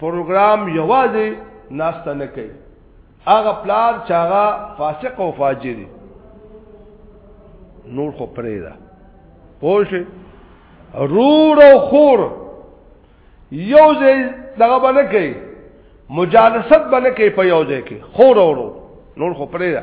پروګرام یوازې ناشته نه کوي هغه پلار چې هغه فاسق او فاجر نور خو پرې ده پوه رور او خور یو ځای دغه باندې کوي مجالست باندې کوي په یو ځای کې خور اورو نور خو پرې ده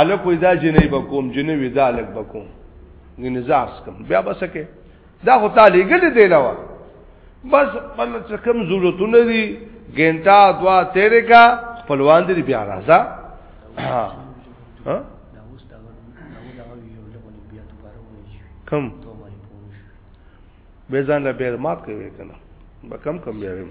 الک وې دا جنې بکوم جنې وې دا الک بکوم غنزاس کوم بیا بسکه دا خو تعالی ګل دی نو بس بل څه کوم ضرورتونه دي ګنټا دوا تیرې کا خپلوان دې بیا راځه ها کم به ځان له بیر مات کوي کنه به کم کم بیا ویم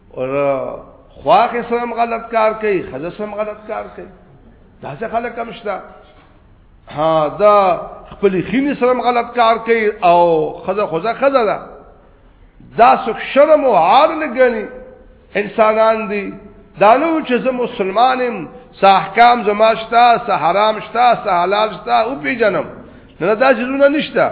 اور خواخ سم غلط کار کوي خزه سم غلط کار کوي دا څه خلک هم شته ها دا خپل خینې سره غلط کار کوي او خزه خزه خزه ده دا څوک شرم او عار نه ګني انسانان دي دانو چې زه مسلمانم سه احکام زما شته سه حرام شته سه حلال شته او پیجنم نه دا جزونه نشته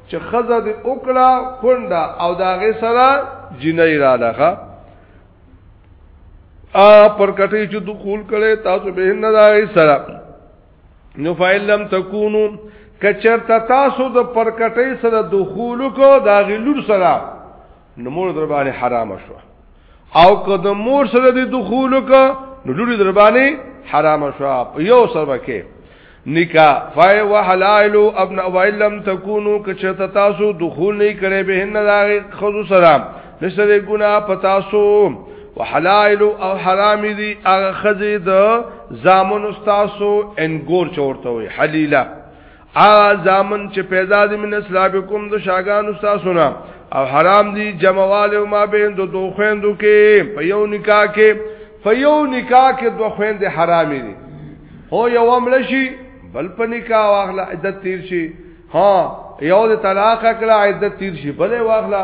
چې خزه دې وکړه کونډه او داغه سره جنۍ را لغه ا پر کټی چې دخول کړي تاسو به نه راغی سره نو فایل لم تکونو کچرتا تاسو د پر کټی سره دخول کو داغه لور سره نو مور در باندې حرام شو او که د مور سره د دخول وک نو لور در باندې حرام شو په یو سره کې نکاح فای وحلائل ابن اوائلم تکونو کچت تاسو دخول نه کړي به نه داغه خذو سلام نشته ګنا پتاسو وحلائل او حرام دي هغه خزي د زامن استاسو انګور چورته وي حلیلا ا زامن چې پیدا دي من اسلابکم د شاګانو تاسو نه او حرام دي جمعواله ما بین دو دو خويندو کې په یو نکاح کې په یو نکاح کې دو خويند حرام دي هو یو امر شي بل په نکاح واخله عدت تیر شي ها یو د طلاق کړه عدت تیر شي بل واخله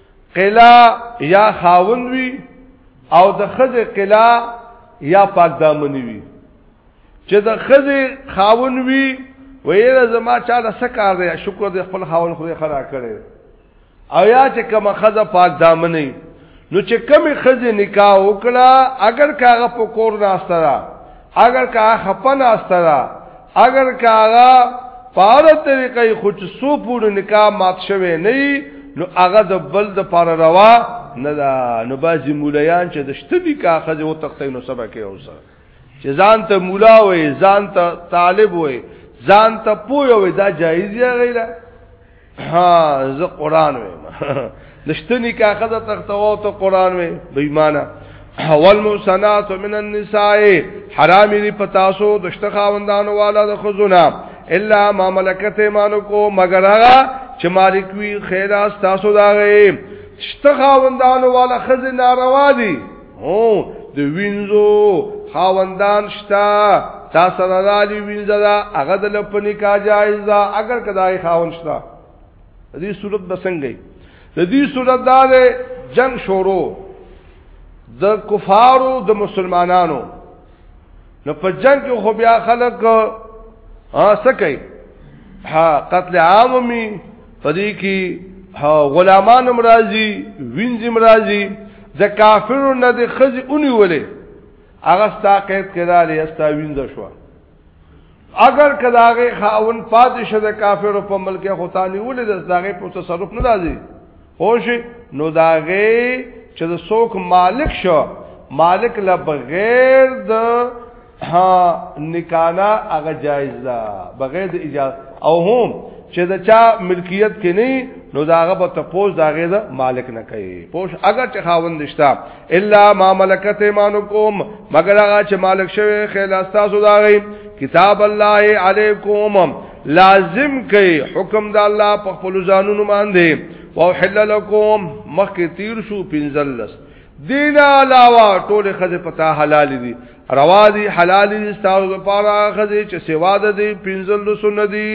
قلا یا خاوند وی او د خزه قلا یا پاک دامنی وی چې د خزه خاون وی ویره زما چا د سکار دی شکر د خپل خاون خو خرا کړي او یا چې کوم خزه پاک دامنی نو چې کمی خزه نکاح وکړه اگر کاغه په کور راستره اگر که خپن استرا اگر که هغه پاره طریقې خو چې سو پورې نکاح مات شوه نه نو هغه د بل د پاره روا نه دا نو بازي مولیان چې د شتبي کاخذ او تختې نو سبا کې اوسه چې ځان ته مولا وې ځان ته طالب وې ځان ته پوي وې دا جایز یا غیره ها زه قران ویم دشتنی کا خزه تختو ته قران وی بې ایمانه اول موسنات من النساء حرام دی پتاسو دشت خاوندانو والا د خزونه الا ما ملکت ایمانو کو مگر هغه چې مالک وی خیره تاسو دا غي شت خاوندانو والا خزه ناروا دي هو د وینځو خاوندان شتا تا سره را دی وینځه دا هغه د لپنی کا جایز دا اگر کدای خاوند شتا دې صورت بسنګي د دې صورت دا ده جنگ شورو د کفارو د مسلمانانو نو په جنگ کې خو بیا خلک ها سکه ها قتل عام می پدې کې ها غلامان مرضی وینځ مرضی د کافرو نه د خزي اونی ولې هغه ستا قید کړه لري استا وینځ شو اگر کداغه خاون پادشه د کافرو په ملک خو تانی ولې دغه په تصرف نه راځي خوش نو داغه چې د څوک مالک شو مالک لا بغیر د ها نکانا هغه جایز ده بغیر د اجازه او هم چې دا چا ملکیت کې نه نو داغه په تپوس داغه د مالک نه کوي پوش اگر چې خاوند نشتا الا ما ملکت ایمانکم مگر هغه چې مالک شوی خیل استاسو دا غي کتاب الله علیکم لازم کوي حکم د الله په خپل ځانونو باندې وحل لكم مخک تیر شو پنزلس دین علاوه ټول خزه پتا حلال دي روا دي حلال دي ستاسو لپاره خزه چې سوا ده دي پنزلس ندي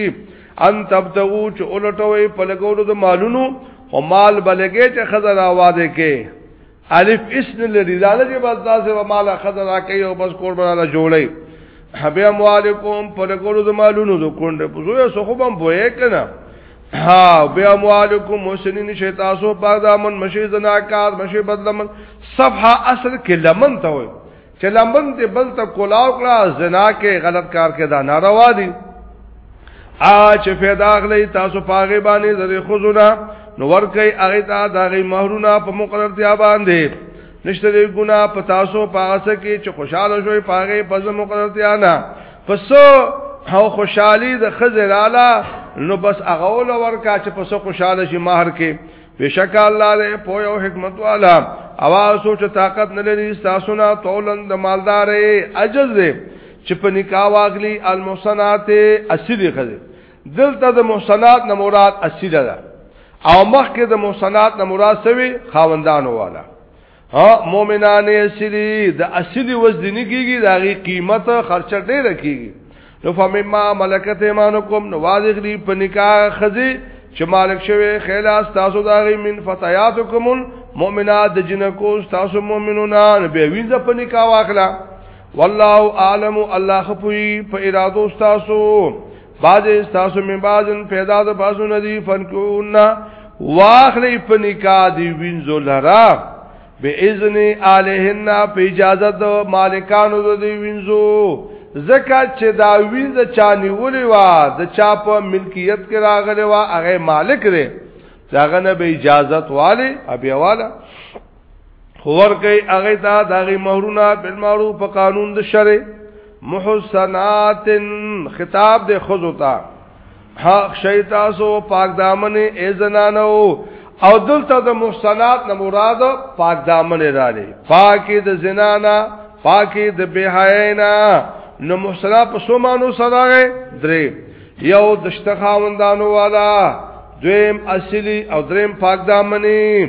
ان تبتغو چې اولټوي په لګولو د مالونو او مال بلګې چې خزر آواده کې الف اسن لري دا نه چې بس تاسو به مال خزر راکې او بس کور بناله جوړي حبي اموالکم په لګولو د مالونو د کونډ په زویا سخوبم بوې کنه ها بیا اموالکم مسنین شي تاسو په دامن مشي زناکار مشي بدلمن صفحه اصل کې لمن ته وي چې لمن دې بل ته کولاو کړه زنا کې غلط کار کې دا ناروا دي ا چې فیدا اخلي تاسو پاغه باندې زری خزونه نو ورکه هغه ته دغه مہرونه په مقرر دی باندې نشته دی ګنا په تاسو پاسه کې چې خوشاله شوي پاغه په زم مقرر دی نه پس او خوشحالي د خزر اعلی نو بس هغه ول ورکا چې پس خوشاله شي مہر کې بشک الله دې پوي او حکمت والا اواز سوچ طاقت نه لري تاسو نه تولن د مالدارې عجز دې چې په نکاح واغلي المحسنات اصلي خزه دلته د محسنات نه مراد اصلي ده او مخکې د محسنات نه مراد سوي خاوندانو والا ها مؤمنان اصلي د اصلي وزن کیږي د هغه قیمت خرچه ډیره کیږي نو فمما ملکت ایمانکم نو واضح دی په نکاح خزي چې مالک شوی خلاص تاسو دا غي من فتياتکم مؤمنات د جنکو تاسو مؤمنونان به وینځه په نکاح واخلا والله عالم الله خپوي په ارادو تاسو باز استاسو من بازن پیدا د بازو ندی فنکونا واخلی په نکاح دی وینځو لرا به اذن الہن په اجازه د مالکانو د دی وینځو زکه چې دا وینځ چانی ولې وا د چا په ملکیت کې راغلی وا هغه مالک دی داغه نه به اجازه والی ابي والا ورکی هغه ته دغه مہرونه بالمعروف په قانون د شرع محسنات خطاب د خزو ته حق شیتاسو پاک دامن ای زنانو او دلته د محسنات نه مراد پاک دامن رالی پاکی د زنانا پاکی د بهاینا نو محسنات په سو مانو سره درې یو د شتخاوندانو والا دویم اصلي او دریم پاک دامنې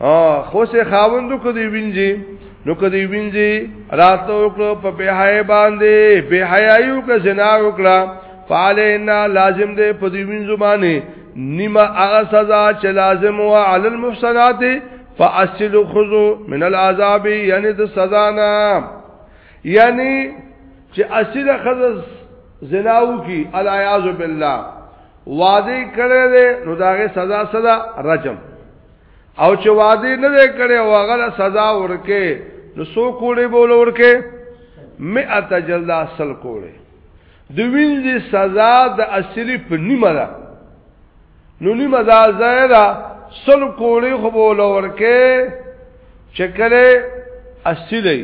ها خو سه خاوندو کدی وینځي نو کدی وینځي راتو وکړو په بهای باندې بهایو که جنا وکړه فعلینا لازم دې په دې وینځو باندې نیمه هغه سزا چې لازم و علی المحسنات فاصل خذو من العذاب یعنی د سزا نه یعنی چې اصل خذ زناو کی الیاذ بالله وعده کړی نو داغه سزا سزا رجم او چې وادي نه کړي او هغه سزا ورکه نو سو کوړي بول ورکه مئات جلد اصل کوړي د وینځي سزا د اصلي په نیمه ده نو نیمه ده زیاده سل کوړي خو بول ورکه چې کله اصلي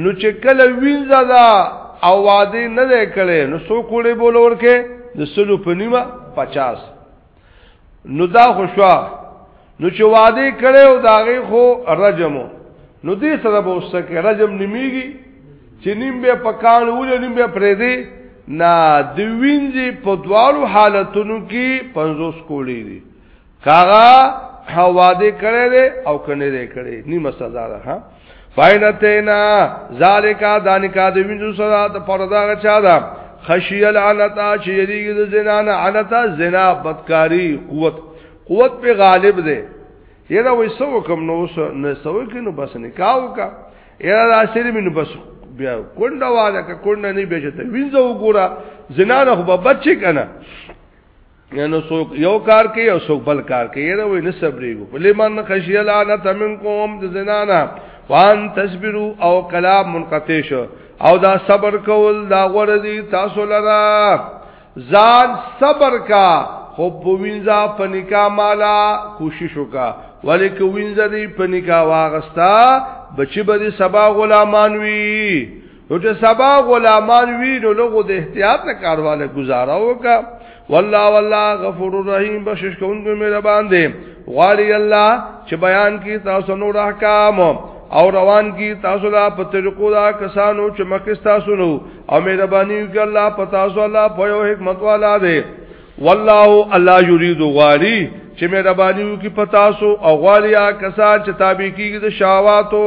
نو چې کله وینځه ده او وادي نه کړي نو سو کوړي بول ورکه د سلو په نیمه 50 نو دا خوشوا نو چې وعده کړي او داغه خو رجمو نو دې سره به اوس کې رجم نیمیږي چې نیم به پکان ول نیم به پرې دی نا د وینځي په دوالو حالتونو کې 50 کولی دي کاغه هوا دې کړي او کنه دې کړي نیمه سزا ده ها فاینتینا ذالکا دانکا د وینځو سره د پردا غچا ده خشی العنتا چې یریږي د زنا نه عنتا زنا بدکاری قوت قوت په غالب ده یره وې سو کوم نو سو نه سو کې نو بس نکاو کا یره دا سری مینو بس بیا کونډه واده کا کونډه نه بچته وینځو ګورا زنا نه خو بچی کنه نو څوک یو کار کوي او څوک بل کار کوي یره وې نه صبرېږو لمن خشی لعنت منکم د زنانا وان تصبروا او کلام منقطع شو او دا صبر کول دا غوړه دي تاسو لرا ځان صبر کا خو په وینځه په نکاح مالا کوشش وکا ولی کو وینځه دی په نکاح واغستا بچی به سبا غلامان وی نو چې سبا غلامان وی نو لغو د احتیاط نه کارواله گزاره وکا والله والله غفور الرحیم بخشش کوونکی مهربان دی غواړي الله چې بیان کی تاسو نور احکام او روان کی تاسو لا په طریقو دا کسانو چې مکه تاسو نو او مهرباني وکړه الله په تاسو الله په یو حکمت والا دی والله الله یرید غواړي چې مهرباني وکړي په تاسو او غواړي کسان چې تابع کیږي د شاواتو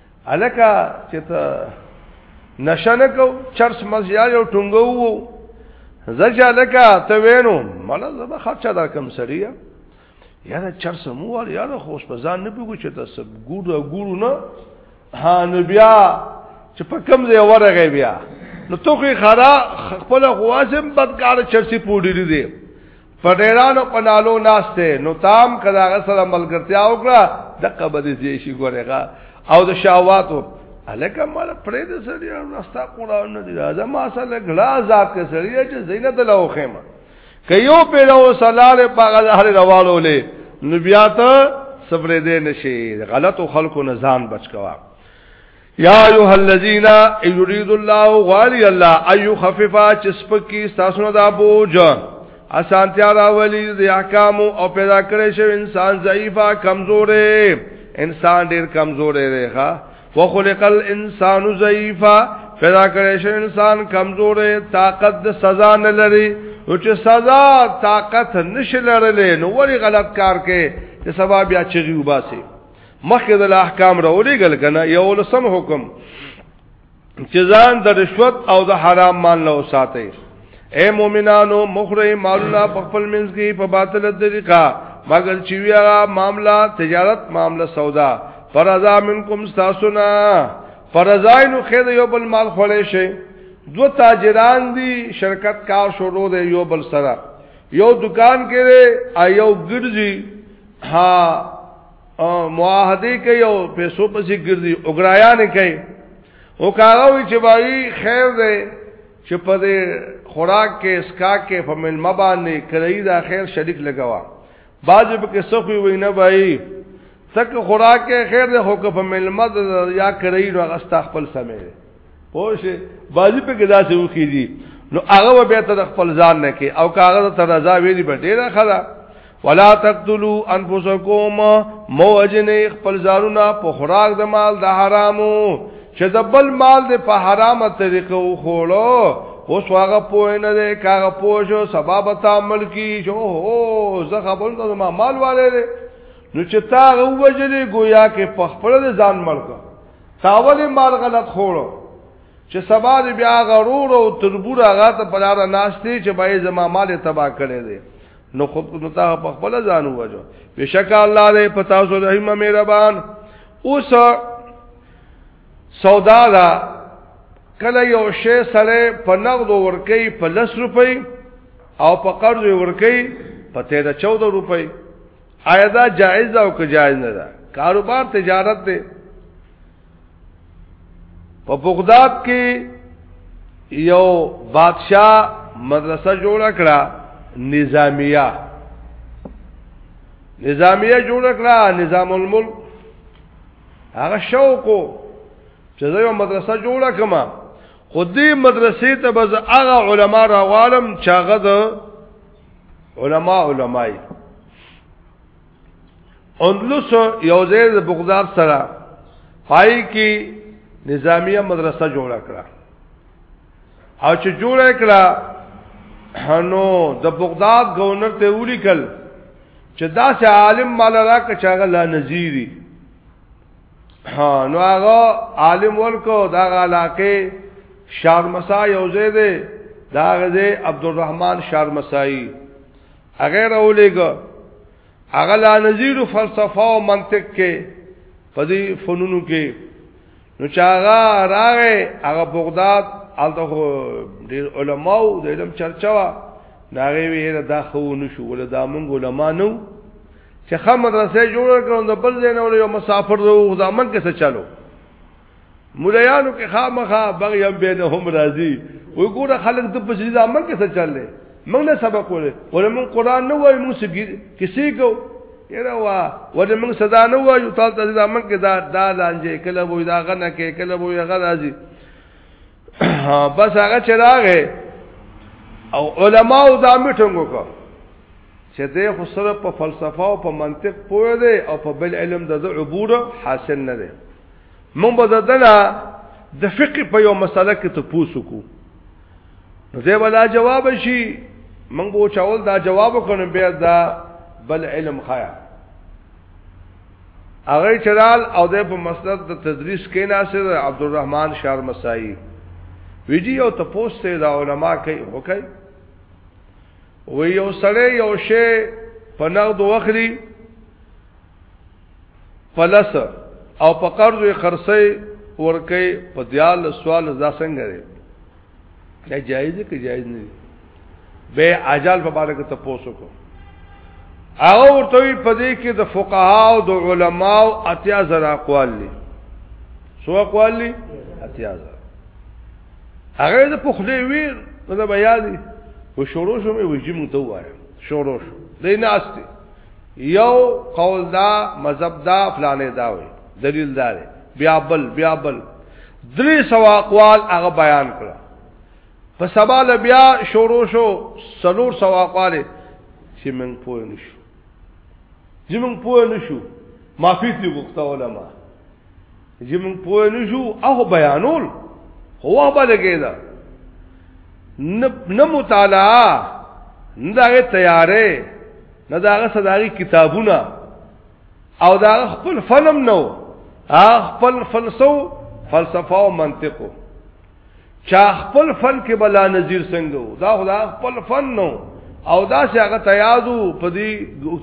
الکه چې ته نشه نه کو چرس مزیا یو ټنګو وو زجا لکه ته وینو مله زما خرچه در کم سړیا یاره چرس مو وال یاره خوش په ځان نه پیګو چې ته سب ګور ګورو نه ها نو بیا چې په کم ځای ورغی بیا نو تو خو خرا خپل غوازم بدګار چرسی پوډری دی فډیرانو په نالو ناشته نو تام کداغه سره ملګرتیا وکړه د قبد زی شي ګورغه او د شاواتو الکه مال پرې د سړی راستا قران نه دی راځه ما سره غلا ذات کې سړی چې زینت له وخېما که یو پیرو سلاله په غزهر روالو له نبیات صبر دې نشي غلط خلکو نه ځان بچ کوا یا ایها الذین یرید الله غالی الله ایو خففا چسپکی تاسو نه دا بوج اسانتیا راولی د احکام او پیدا کړی شو انسان ضعیفا کمزورې انسان ډیر کمزورې دی ښا وخلق الانسان ضعیفا پیدا کړی شو انسان کمزورې طاقت د سزا نه لري او چې سزا طاقت نشي لرلې نو وری غلط کار کې چې سبب بیا چغي وباسي مخکې د احکام راولې ګل کنه یو لسم حکم چې ځان د رشوت او د حرام مال له ساتي اے مومنانو مخره مالونه په خپل منځ کې په باطل طریقه مگر چې ویا معاملہ تجارت معاملہ سودا فرضا منکم استاسنا فرضاینو خیر یو بل مال خولې شي دو تاجران دي شرکت کار شروع دی یو بل سره یو دکان کې دی ایو ګرځي ها معاهده کوي او پیسو پسې ګرځي اوګرایان کوي او کاروي چې بای خیر دی چې په دې خوراک کې اسکا کې په مل مبانې کوي دا خیر شریک لګوا باج په کې سخوي وینه بای تک خوراک کې خیر دی خو په مل مد یا کوي نو غستا خپل سمې پوه بازی په ګدا سه وخی دي نو هغه به ته خپل ځان نه کې او کاغذ ته رضا ویلی به ډیره خلا ولا تقتلوا انفسکم موجن خپل ځانونه په خوراک د مال د حرامو چې د بل مال د په حرامه طریقه وخوړو اوس هغه پوه نه دی کاغه پوه شو سبب تعامل کی شو هو زه خبر ته ما مال والے نو چې تا غوجلې گویا کې په خپل ځان ملک تاول مال غلط خوړو چې سبا دې بیا غرور او تربور هغه ته پلار ناشته چې بای زما مال تبا کړي دي نو خود نو تا په خپل ځان وځو بشک الله دې پتا سو رحیم مهربان اوس سودا دا کله یو شی سره په نقد ورکی په 10 روپۍ او په قرض ورکی په 14 روپۍ آیا دا جائز ده او که جائز نه ده کاروبار تجارت دی په بغداد کې یو بادشاہ مدرسه جوړ کړه نظامیه نظامیه جوړ کړه نظام الملک هغه شوق چې زه یو مدرسه جوړ کړم خو دې مدرسې ته بز هغه علما راوالم چې هغه علما علماي اندلس یو ځای د بغداد سره پای کې نظامیه مدرسه جوړه کړه او چې جوړه کړه نو د بغداد گورنر ته ولیکل چې دا سه عالم مال راک چاغه لا نذیری نو هغه عالم ورکو دا علاقه شارمسا یو ځای دی دا غزه عبدالرحمن شارمسایی هغه راولېګ هغه لا نذیر فلسفه او منطق کې په دې فنونو کې نو چاغه راغې هغه بغداد الته ډیر علما او د علم چرچا وا ناغه ویره دا خو نشو ول دا مونږ علما نو چې خه مدرسې جوړ کړو د بل ځای نه ول یو مسافر وو ځامن کې څه چالو مولایانو کې خامخا بغیم بینهم راضی وی ګوره خلک د پسې ځامن کې څه چللې موږ نه سبق ولې ولې موږ قران نه وایو موږ سګیر کسی کو یره وا ولې موږ صدا نه وایو تاسو د ځامن کې دا دا لانجه کله وې دا غنه کې کله وې غراضی بس هغه چې راغې او علما او دا میټنګ وکړه چې دې خو سره په فلسفه او په منطق پوه دی او په بل علم د عبور حاصل نه دی مونږ به ددنه د فقه په یو مسله کې ته پوسو کو نو دې ولا جواب شي مونږ به چاول دا جواب وکړو بیا دا بل علم خایا هغه چرال او د په مسند د تدریس کې ناصر عبدالرحمن شار مسائی ویجی او تپوس ته دا علما کوي وکي و یو سړی یو شی په نغد وخري فلس او په قرض خرڅي ورکه په دیال سوال دا څنګه دی دا جایز دی که جایز نه دی به عجل په اړه کې تاسو کو هغه ورته په دې کې د فقها او د علما او اتیا زر اقوال دي سو اقوال دي اتیا زر هغه د پخلې وی نو دا بیا دي و شروع شو مې وجي مونږ ته وایي شروع شو دې ناشته یو قول دا مذهب دا فلانه دا وي دلیل دا دی بیا بل بیا بل درې سوا اقوال هغه بیان کړ په سبا له بیا شروع شو سلور سوا اقوال چې موږ پوه نشو چې موږ پوه نشو معافی دې وخت علماء چې موږ پوه نشو هغه بیانول هو به لګیدا نه مطالعه نه دغه تیارې نه دغه صداري کتابونه او دا خپل فنم نو خپل فلسو فلسفه او منطقو چا خپل فن کې بلا نظیر څنګه دا خدا خپل فن نو او دا چې هغه تیازو په دې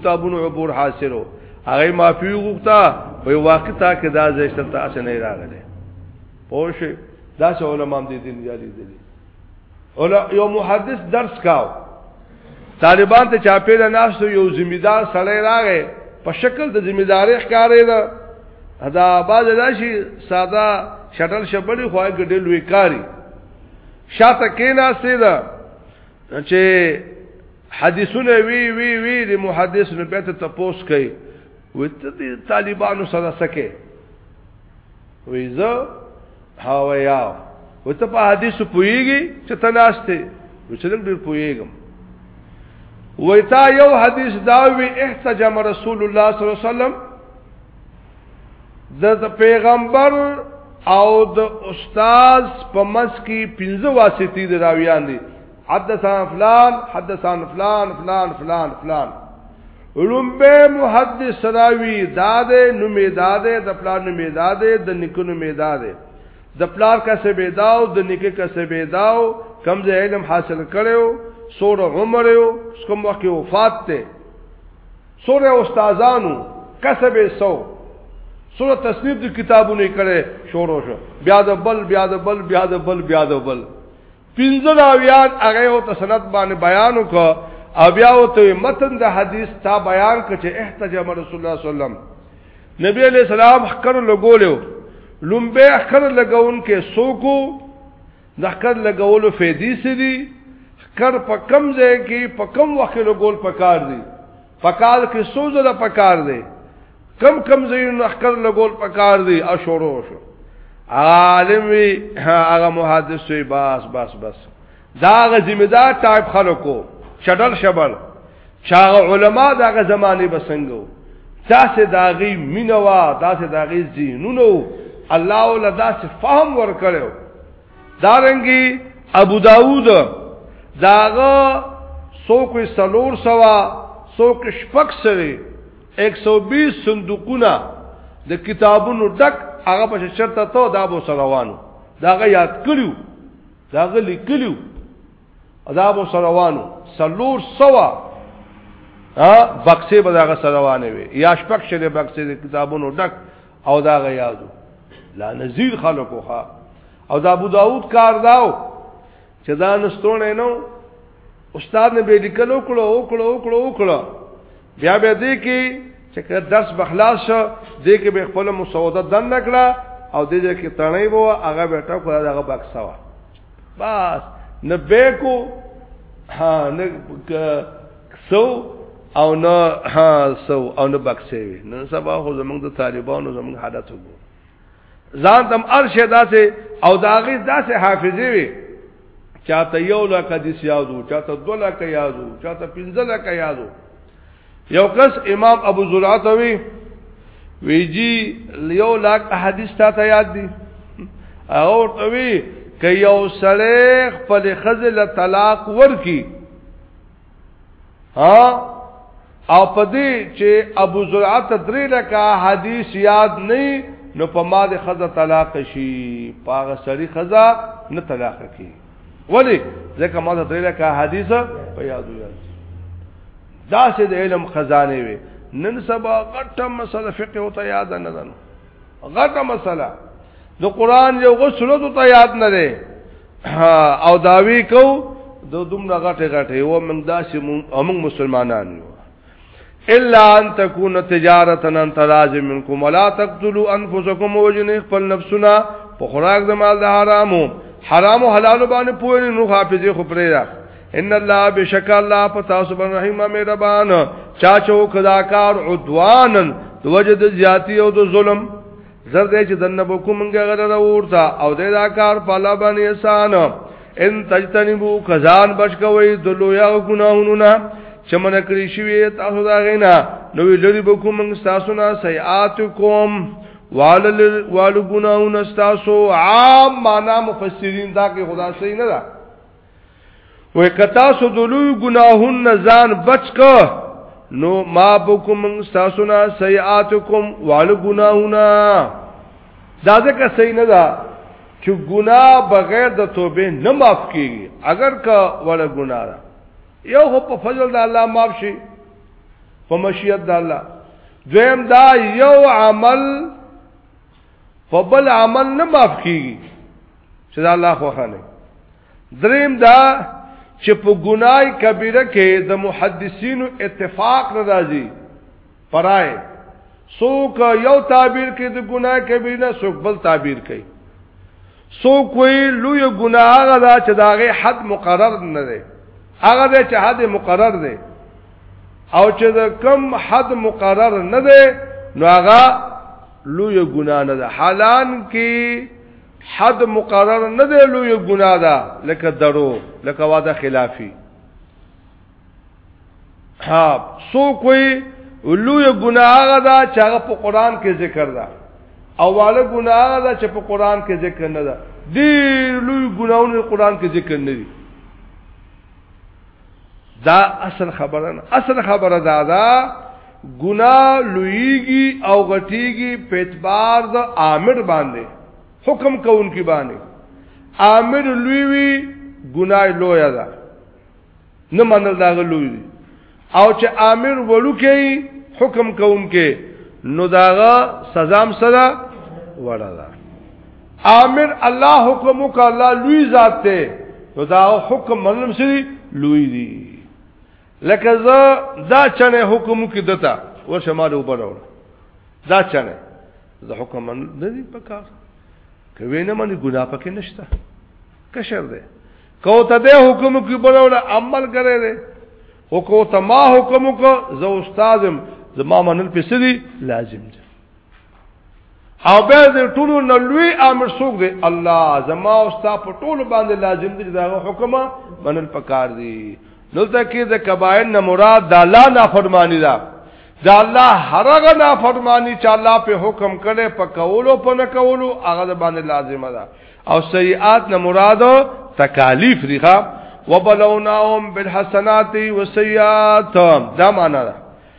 کتابونو عبور حاصلو هغه معافي وغوښتا په واقع تا کې دا زشت تاسو نه راغله پوه شئ دا چې علماء دې دین یالي دي یو محدث درس کاو طالبان ته چاپې د ناس یو ذمہ دار سړی راغی په شکل د ذمہ داري ښکارې ده دا باز راشي ساده شټل شپړي خوای ګډل وی کاری شاته کینا سیدا چې حدیثونه وی وی وی د محدث نه به ته تپوس کوي وته طالبانو سره سکه وی زه ها ویا او ته په حدیث پویږي چې تناسته نو چې ډېر پویږم ویتا یو حدیث دا وی احتجم رسول الله صلی الله علیه وسلم د پیغمبر او د استاد په مس کې پنځه واسطې د راویان دي حدثنا فلان حدثنا فلان فلان فلان فلان لومبه محدث راوی داده نومې داده د پلان نومې داده د نکونو می داده د پلان کا سبه داو د نکه کا سبه داو کم زه علم حاصل کړو سور عمر یو کوم وخت وفات ته سور استادانو کسب سو سور تصنیف د کتابونه کړي شروع شو بیا د بل بیا د بل بیا د بل بیا د بل, بیا د بل پنځه راویان هغه او تسنت باندې بیان وکړه او بیا وته متن د حدیث تا بیان کړ چې احتجم رسول الله صلی الله علیه وسلم نبی علیہ السلام حکر لګولیو لومبه حکر لګون کې سوکو د حکر لګولو فیدی سری حکر په کم ځای کې په کم وخت لګول پکار دی پکال کې سوزه د پکار دی کم کم زین نخکر لګول پکار دی او شروع شو عالم وی هغه محدث وی بس بس بس دا غ ذمہ دار ټایپ خلکو شډل شبل چاغه علما دغه زمانه بسنګو تاسو داغي مینوا تاسو داغي زینونو الله ولدا فهم ور کړو دارنګي ابو داوود داغه سوک سلور سوا سوک شپک سوی 120 صندوقونه د کتابونو ډک هغه په شرط ته دا بو سروانو داغه یاد کړیو داغه لیکلیو دا بو سروانو سلور سوا ا بکسه به داغه سروانه وي یا شپک شری بکسه د کتابونو ډک او دا غیادو لا نزيد خلقو ښا او دا ابو داود کار داو چې دا نستونه نو استاد نه به لیکلو کړو او کړو او کړو او کړو بیا به دې کې چې درس بخلاص شو دې کې به خپل مسوده دن نکړه او دې دې کې تڼې وو هغه به ټکو هغه بکسا وا بس نه به کو ها نه سو او نه ها سو او نه بکسې وي نن سبا خو زمونږ د طالبانو زمونږ حالت وګورئ ځان تم ارشه داسې او داغي داسې حافظه وي چاته یو لکه دیس یادو چاته دو لکه یادو چاته پنځه لکه یادو یو کس امام ابو زرعت وی وی جی یو لک حدیث تا ته یاد دی او ته وی ک یو سړی خپل خزل طلاق ورکی ها او پدې چې ابو زرعه تدری لکه حدیث یاد نه نو په ما د خزه طلاق شي پاغه سړي خزه نه طلاق کی ولی ځکه ما تدری لکه حدیث په یادو یاد دا سه د علم خزانه وي نن سبا غټه مسله فقه او ته یاد نه ده غټه مسله د قران یو غسل ته یاد نه ده او داوی کو د دومره غټه غټه و موږ داسې موږ مسلمانان یو الا ان تكون تجارتا ان تلازم منكم ولا تقتلوا انفسكم وجن خپل نفسنا په خوراک د مال د حرامو حرام او حلال باندې پوه نه حافظه خو پرې را ان الله بشک الله پتا سبحان رحیم مهربان چا چو کذاکار عدوان د وجد زیاتی او د ظلم زر دې چې دنه بوکو مونږه غره راورتا او دې دا کار په الله باندې احسان ان تجتنبو خزان بشکوي د لویا ګناهونو نه چې من کړی شوی تاسو دا غینا نو لری بوکو مونږ تاسو نه سیئات کوم والل والو ګناهونو تاسو عام معنا مفسرین دا کې خدا صحیح نه ده وې کتا سو دلوی گناهون نزان بچ کو نو ما بكم استاسنا سيئاتكم وعلى گناهونا دا ځکه صحیح نه ده چې ګناه بغیر د توبې نه معاف کیږي اگر کا ولا ګناه ده یو هو په فضل د الله معاف شي په مشیت د الله دویم دا یو عمل په بل عمل نه معاف کیږي چې دا الله خو خانه دریم دا چې په ګناي کبیره کې د محدثینو اتفاق نه راځي پرای څوک یو تعبیر کې د ګناه کبیر نه څوک بل تعبیر کوي څوک وی لوی ګناه هغه دا چې داغه حد مقرر نه دی هغه دا چې حد مقرر دی او چې د کم حد مقرر نه دی نو هغه لوی ګناه نه ده حالان کې حد مقرر نه دی لوی ګناه ده لکه درو لکه واده خلافی ها سو کوئی لوی ګناه هغه ده چې هغه په قران کې ذکر ده او واله ګناه هغه ده چې په قران کې ذکر نه ده ډیر لوی ګناونه قران کې ذکر نه دي دا اصل خبره نه اصل خبره دا دا ګنا لویږي او غټیږي په اعتبار د عامر باندې حکم کوونکی باندې عامر لوی وی ګنا لوی ده نه منل دا لوی دي او چې عامر وړوکی حکم کوونکی نو داغه سزام سره وړه ده امر الله حکم وک الله لوی ذات دی نو دا حکم منم سری لوی دی لکه زه دا چنه حکم کې دتا ور شمال وبرور دا چنه زه حکم من نه دی پکا کوي نه مني ګناه پکې نشته کشر دی کو ته د حکم کې برور عمل کرے دی او کو ته ما حکم کو زه استادم زما منل پسې لازم دی او به دې ټولو نه لوی امر څوک دی الله زما او ستا په ټولو باندې لازم دی دا حکم منل پکار دی نو ځکه د کباین نه مراد د الله نه فرمانی ده دا الله هرغه نه فرمانی چې الله په حکم کړي په کولو په نه کولو هغه باندې لازمه ده او سیئات نه مراد تکالیف ریخه وبلوناهم بالحسنات والسیئات دا معنا ده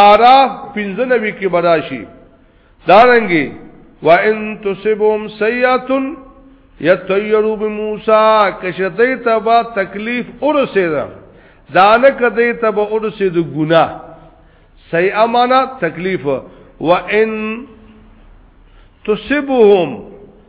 اعراف 95 کې براشي دارنګي وان تصبهم سیئه یتیرو بموسی کشته تبا تکلیف ورسېده دانه کده تبا ورسېده ګناه سیئه معنا تکلیف وان تصبهم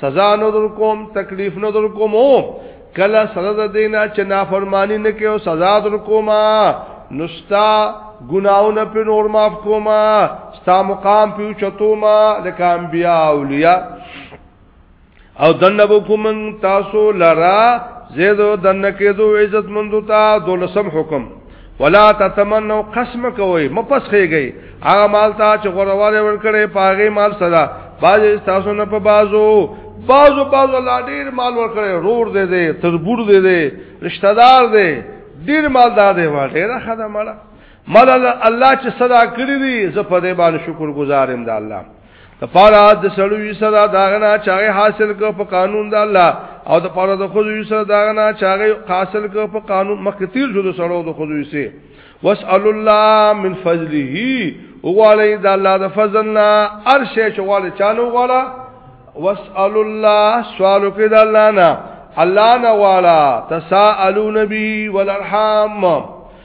سزا نه درکوم تکلیف نه درکوم کله سره د دینا چې نافرمانی نه کوي او سزا درکوم نستا ګناونه په نور معاف کوم ستا مقام په چتو ما د کام بیا اولیاء او دنبو کوم تاسو لرا زیدو دنکې دو عزت مندو تا دولسم حکم ولا تتمنو قسم کوي مپسخيږي هغه مال ته چې غورواله ورکړي پاغه مال صدا باز تاسو نه په بازو بازو بازو لا ډیر مال ورکړي رور دې دې تربور دې دې رشتہ دار دې ډیر مال دار دې وا ډیر خدمه مال الله چې صدا کړی دي زه په دې باندې شکر گزارم د الله د پاره د سړوي سره داغنا چاغه حاصل کو په قانون د الله او د پاره د خوځوي سره داغنا چاغه حاصل کو په قانون مخکتیر شو د سړو د خوځوي سي واسال الله من فضله وغالي د الله د فضلنا ارشه چواله چانو غواړه واسال الله سوالو کې د الله نه الله نه والا تسالو نبي والارحام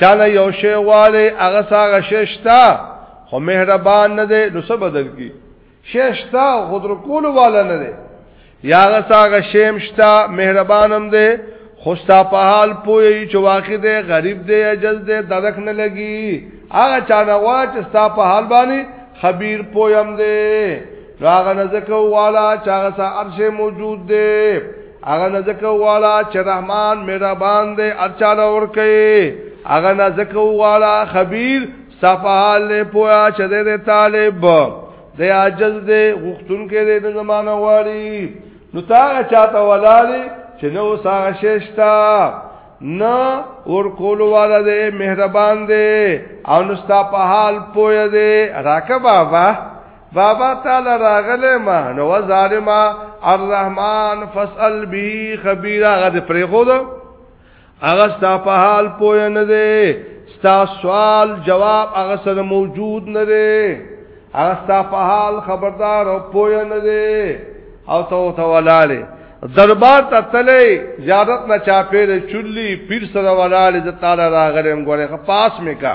چانه یو شی غواړي هغه ساغه ششتا خو مهربان نه دی نو څه بدل کی ششتا غدر کول والا نه دی یا هغه ساغه شیم شتا مهربانم دی خو ستا په حال پوي چې واقع دی غریب دی عجز دی درک نه لګي هغه چانه وا چې ستا په حال باندې خبير پویم دی راغ نزکو والا چاغه سا عرش موجود دی هغه نه ځکه والا چې رحمان مهربان دی ارچاله ور کوي هغه نه ځکه والا خبير صفحال له پویا چې د طالب د عجز د غختون کې د زمانه والی نو تا چاته ولالی چې نو ساغه ششتا نه ور کول والا دې مهربان دې او نستا په حال پوی دې راکه بابا بابا تعالی راغله ما نو ظالما الرحمن فسأل به خبير هغه د پرېخو دو هغه ستا په حال پوه نه دی ستا سوال جواب هغه سره موجود نه دی هغه ستا په حال خبردار او پوه نه دی او تو تو ولاله دربار ته تلې زیارت نه چاپېره چولي پیر سره ولاله د تعالی راغلم ګوره خپاس میکا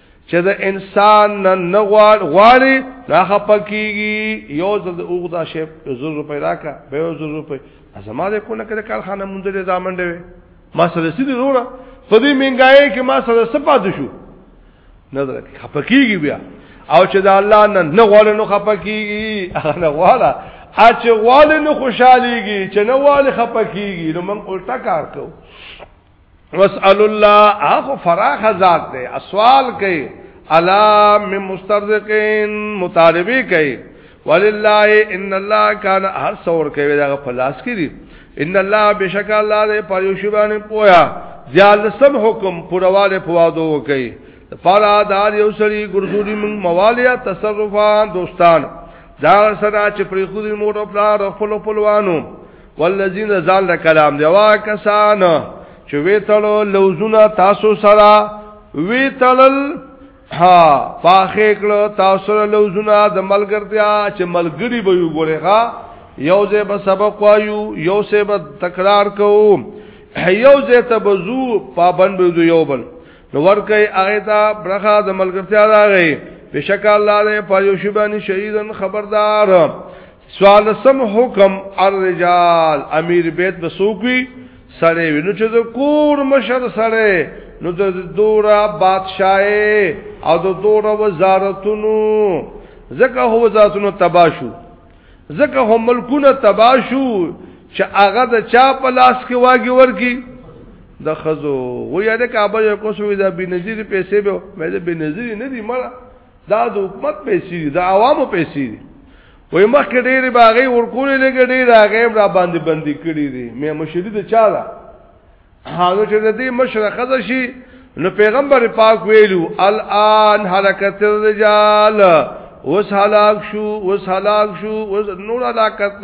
چې د انسان نه نه غواړي نه خپکیږي یو ځل د اوغ دا شی زر روپۍ راکا به یو زر روپۍ ازما دې کو نه کړ کارخانه مونږ دې ځامن دی ما سره سړي وروړه په دې منګای کې ما سره سپاد شو نظر کې خپکیږي بیا او چې دا الله نه نه غواړي نو خپکیږي هغه نه غواړي اچ غواړي نو خوشاليږي چې نه غواړي خپکیږي نو موږ الټا کار کوو واسال الله اخو فراخ ذات دی اسوال کوي الا من مسترزقین مطالبه کوي ولله ان الله کان هر څور کوي دا خلاص کړي ان الله بشک الله دې پر یو شی باندې پویا زیال سم حکم پرواله پوادو کوي فلا دار یو سړي ګرځولي موږ موالیا تصرفان دوستان دا سره چې پرې خو دې موټو پلا خپل خپلوانو والذین ځان د کلام دی وا کسان چې وی تړو لوزونه تاسو سره وی تړل ها پاخه کړو تاسو لوزونه د ملګرتیا چې ملګری به یو ګورېغه یو ځای به سبق وایو یو څه به تکرار کوو یو ځای ته بزو پابند به یو بل نو ورکه هغه ته برخه د ملګرتیا راغی بشک الله دې پر یو شی باندې شهیدن خبردار سوالسم حکم الرجال امیر بیت بسوکوی سره وینو چې د کور مشر سره نو د دورا بادشاہي او د دورا وزارتونو زکه هو وزارتونو تباشو زکه هم ملکونه تباشو چې هغه د چا په لاس کې واګي ورګي د خزو و یاده کعبه یو کوسوي دا بنظیر پیسې به مې د بنظیر نه دی مړه دا د حکومت پیسې دي د عوامو پیسې دي وای مخکې ډېری باغې ورکولې لګې ډېر هغه را باندې باندې کړې دي مې مشری د چا ده هغه چې د دې مشره خزه شي نو پیغمبر پاک ویلو الان حرکت الرجال وس هلاک شو وس هلاک شو وس نور حلاکت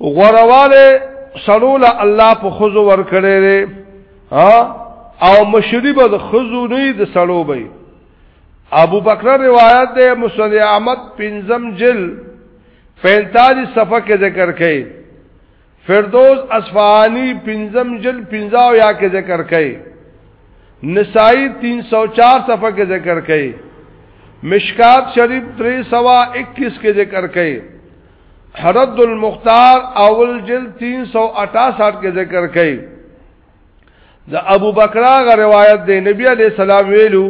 غورواله سړول الله په خزو ور کړی دی او مشری به د خزو نه د سړو به ابو بکر روایت ده مسند احمد پنځم جل 45 صفحه کې ذکر کړي فردوس اصفهانی پنځم جل 50 یا کې ذکر کړي نسائی 304 صفحه کې ذکر کړي مشکات شریف 321 کې ذکر کړي حرد المختار اول جلد 368 کې ذکر کړي د ابو بکر غ روایت دی نبی علیہ السلام ویلو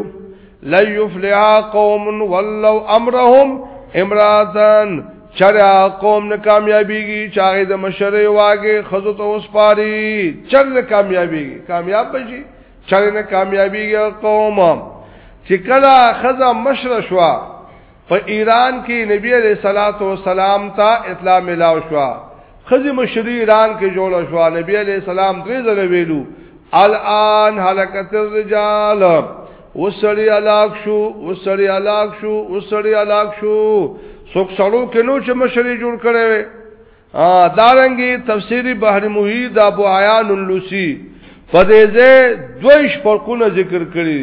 لا یفلح قوم ولو امرهم امراتن چرا قوم نه کامیابیږي چاغه د مشره واګه خزو ته وسپاري چر نه کامیابیږي کامیاب بشي چر نه کامیابیږي قوم چې کله خزه مشره شوا په ایران کې نبی علیہ الصلوۃ والسلام ته اطلاع ملاو شو خزی مشری ایران کې جوړ شو نبی علیہ السلام درې ځله ویلو الان حلقت الرجال وسړی علاق شو وسړی علاق شو وسړی علاق شو څوک سړو کې نو چې مشری جوړ کړي وي ا دارنګي تفسیری بحر محیط ابو عیان اللوسی په دې ځای دویش فرقونه ذکر کړی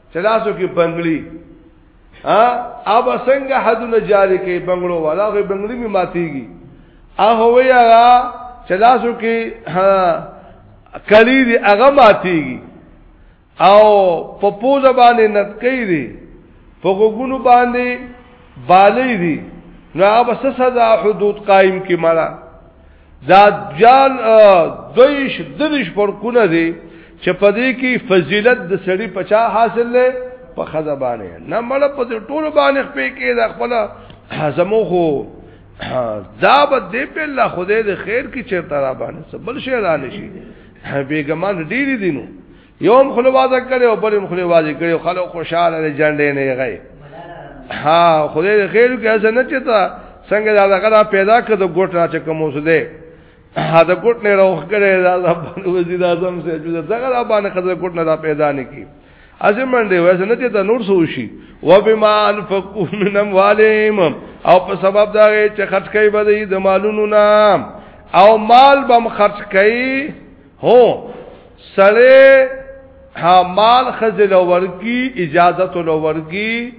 چلاسو کې بنگلي ها اب څنګه حدونه جاری کوي بنگلو والا غي بنگلي می ماتيږي هغه وی هغه چلاسو کې ها کلی دی هغه ماتيږي او په پوزه باندې نتکې دي په غوګونو باندې بالې دي نو هغه سزا حدود قائم کی مړه دا جال دویش دریش پر کونه دی چې په دې کې فضیلت د سړي پچا حاصل لې په خزه باندې نه مړ په ټولو باندې خپې کې د خپل زمو خو دا به دې په الله خدای د خیر کې چرته را باندې بل شي را نشي بیګمان ډېری دینو یوم خلو واځه کړي او بلم خلو واځه کړي خلو خوشاله دي جنډې نه غي ها خدای خیر کې څه نه چتا څنګه دا غلا پیدا کړ د ګټ را چکه مو سده ها د ګټ نه روخ کړي دا ځبان وزیر اعظم سه چې دا غلا باندې خدای ګټ نه دا پیدا نه کی ازم باندې وځه نه چتا نور سو شي و بما انفقوا من اموالهم او په سبب دا چې خرج کوي به د مالونو نام او مال بم خرج کوي هو سره ها مال خزل ورکی اجازت ورکی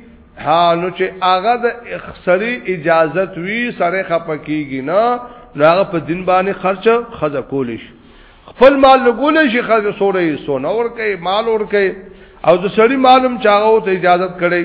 ها نو چې هغه د اخسری اجازت وی سره خپکیږي نه نو هغه په دین باندې خرچ خزه کول شي خپل مال لګول شي خزه سورې سونه ور کوي مال ور کوي او د سړی مالم چاغو ته اجازه کړي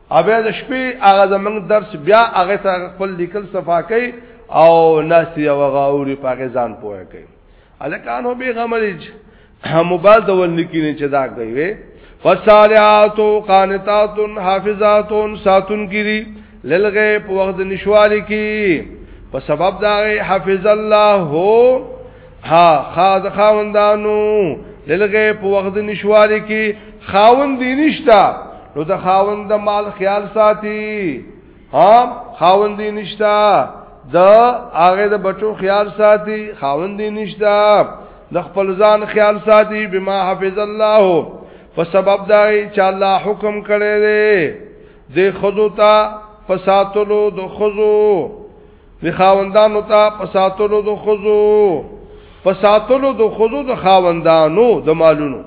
او بیا د شپې هغه زمنګ درس بیا هغه ته خپل لیکل صفا کوي او ناسی او غاوري پاکه ځان پوهه کوي الکانو به غمرج مبال دول نکینه چې دا کوي وي فصالحات قانتات حافظات ساتون کیری للغیب وخت نشواری کی په سبب دا حافظ الله هو ها خاز خاوندانو للغه په وخت نشواري کې خاوند دی نشتا نو د خاوند د مال خیال ساتي ها خاوند دی نشتا د هغه د بچو خیال ساتي خاوند دی نشتا د خپل ځان خیال ساتي بما حفظ الله په سبب دای چې الله حکم کړی دی د خذو ته فساتلو د خذو وی خاوندانو ته په ساتلو د خزو په ساتلو د خزو د خاوندانو د مالونو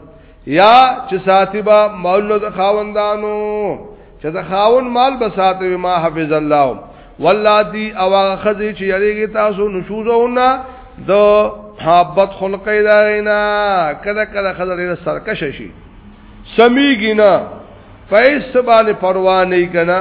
یا چې ساتي با مالونو د خاوندانو چې د خاون مال به ساتي ما حفظ الله ولادي او خزي چې یریږي تاسو نشوزونه د حابت خلقې دارینا کله کله خزر سرکش شي سمیږي نه پیسې باندې پروا نه کنا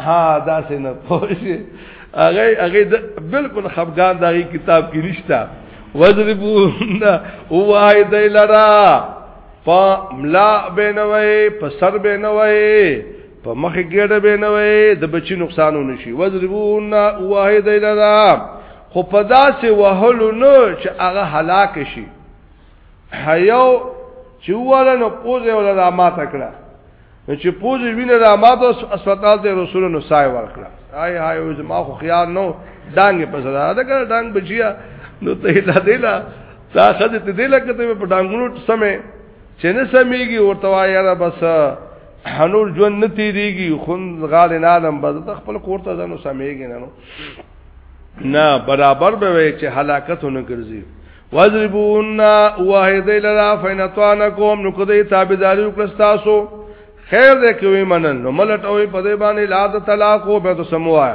ها دا څنګه پوښي هغه هغه بالکل خفغان دا کتاب کې نشتا وذربون وای دی لرا په ملا بنوي په سر بنوي په مخ ګډه بنوي د بچی نقصانونه شي وذربون وای دی لرا خو په داسې وهلو نه چې هغه هلاک شي هيو چې ولا نو پوزه ولا ماته کړه نو چې پوزې وینه را ماته اسپیټال ته رسول نو سای ورکړه آی هاي او زما خو خیال نو ډانګ په زړه دا کړه ډانګ بچیا نو ته لا دیلا تا خدای ته دیلا کته په ډانګونو سمې چې نه سمېږي ورته وایې را بس حنور ژوند نه تیریږي خون غال نه عالم بس خپل کور ته ځنو سمېږي نه نو نه برابر به وي چې هلاکت نه ګرځي وضربون واحد لرا فینطانکم نو کدی تابعداری وکړستاسو خیر دې کوي منن نو ملټ اوې په دې باندې لا د طلاق او به سموا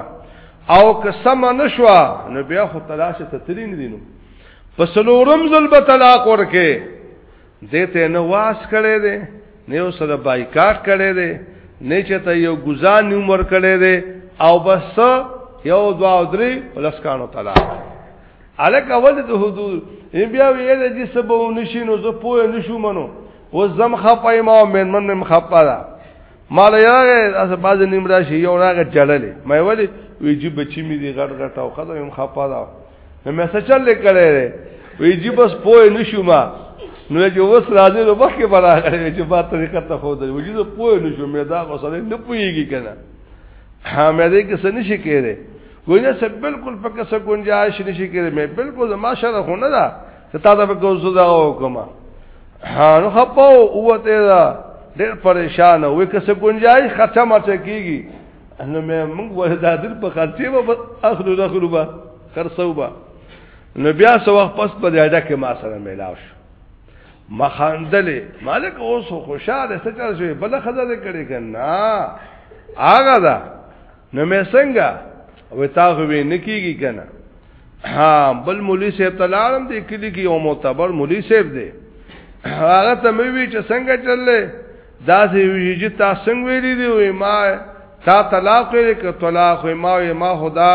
او قسم نشوا نو بیا خو طلاق ته تلین دي نو پسلورم ذل به طلاق ورکه دته نو واس کړي دي نه سره بایکاټ کړي دي نه چې ته یو گزان عمر کړي دي او بس یو دوا درې ولسکانو طلاق الک اول د حدود بیا ویل دي سبو نشینو زه پوه نشو منو و زم خپای ما من من من خپا دا مال یاره اس باز نیم راشي یو راغه چړلې مې ولی وی جی بچی می دی غټ غټ او خدای هم خپا دا نو مې څه چل کړې وی جی بس پوه نشو ما نو چې وس راځي نو مخکې براغلې چې با طریقه ته خو دې وجود پوه نشو مې دا غوسه نه پويږي کنه حامدې کې څه نشي کېره وینا سه بالکل پکې څه گنجائش نشي کېږي مې بالکل ما شر خو نه ده چې تا دا په کوزو دا وکما ها نو خپو اوته دا ډېر پریشان وې که څه گنجائش خرچه مرچه کیږي نو مې موږ ول دا در په خرچه به اخلو دخلو به خرڅو به نو بیا څو وخت پس په دایدا کې ما سره ملاو شو ما خاندلې مالک اوس خوشاله ستاره شوی بل خزه دې کړې کنه آغا دا نو مې څنګه وې تاسو وې نکیږي کنه ها بل مولوی صاحب تلالم دې کلی کې یو معتبر مولوی صاحب دی هغه ته مې وی چې څنګه چللې دا چې وی چې تاسو څنګه ویلې دی وې ما تا طلاق ویلې ک طلاق وې ما وې ما خدا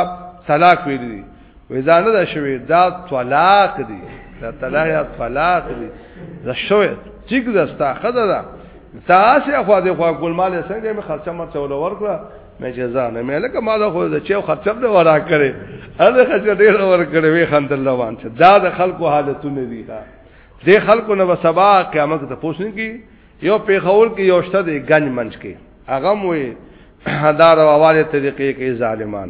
طلاق ویلې وې دا نه دا شوی دا طلاق دی دا طلاق یا طلاق دی دا شوی ټیک دا ستا خدا دا تاسو خو دې خو ګل مال څنګه مې خرچه مرته ول ورکړه مې جزا نه مې لکه ما دا خو دا چې خرچه به ورا کړې هغه خرچه ډیر ور کړې وې خند الله وان چې دا د خلکو حالتونه دي ها دې خلکو نو سبا قیامت ته پوښتنه کی یو پیښور کې یو شته دی گنج منج کې هغه مو هدار واواله طریقې کې ظالمان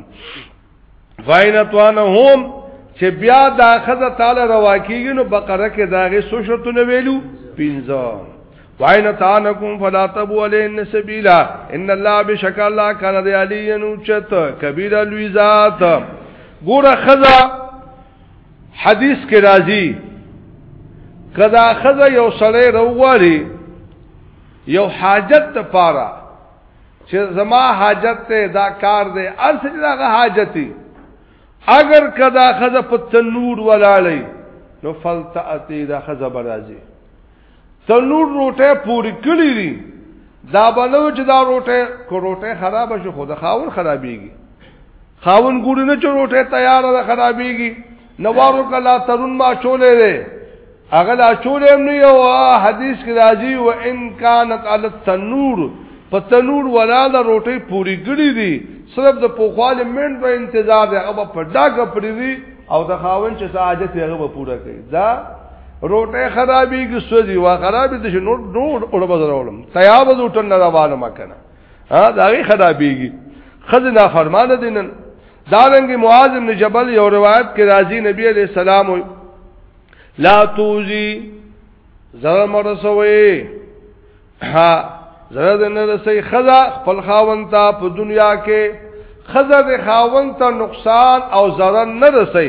فاینتوان هم چې بیا دا خزه تعالی روا کیږي نو بقره کې داغه سو شرطونه ویلو پینځه واین تانکم فلا تبو علین سبیلا ان الله بشک الله کان دی علی نوچت کبیر لوی ذات ګوره خزا حدیث کې راځي کدا خزا یو سړی روغوري یو حاجت ته پاره چې زما حاجت ته دا کار دی ارسل دا حاجتي اگر کدا خزه په تنور ولاړی نو فلتاتی دا خزه برازي تنور روټه پوری کړی دي دا بلو چې دا روټه کو روټه خراب شي خو د خاون خرابيږي خاون ګوري نه چې روټه تیار ده خرابيږي نوارو کلا ترون ما چولې دې هغه لا چولې هم نه یو حدیث کې راځي و ان کانت علی التنور په تنور ولا د روټي پوری ګړي دي صرف د پوخوال منډ په انتظار دی هغه په ډاګه پرې دي او د خاون چې ساجت هغه به پوره کوي دا روټه خرابې کې سوځي وا خرابې د شنو نور اور بزرولم تیاب د ټن روانه مکنه ها دا غي خرابېږي خزنا فرمانه دینن دارنګ معاذ بن جبل یو روایت کې راځي نبی علیہ السلام لا توزی زړه مرسوي ها زړه د نه رسي خزا خپل خاون ته په دنیا کې خزا د خاون ته نقصان او ضرر نه رسي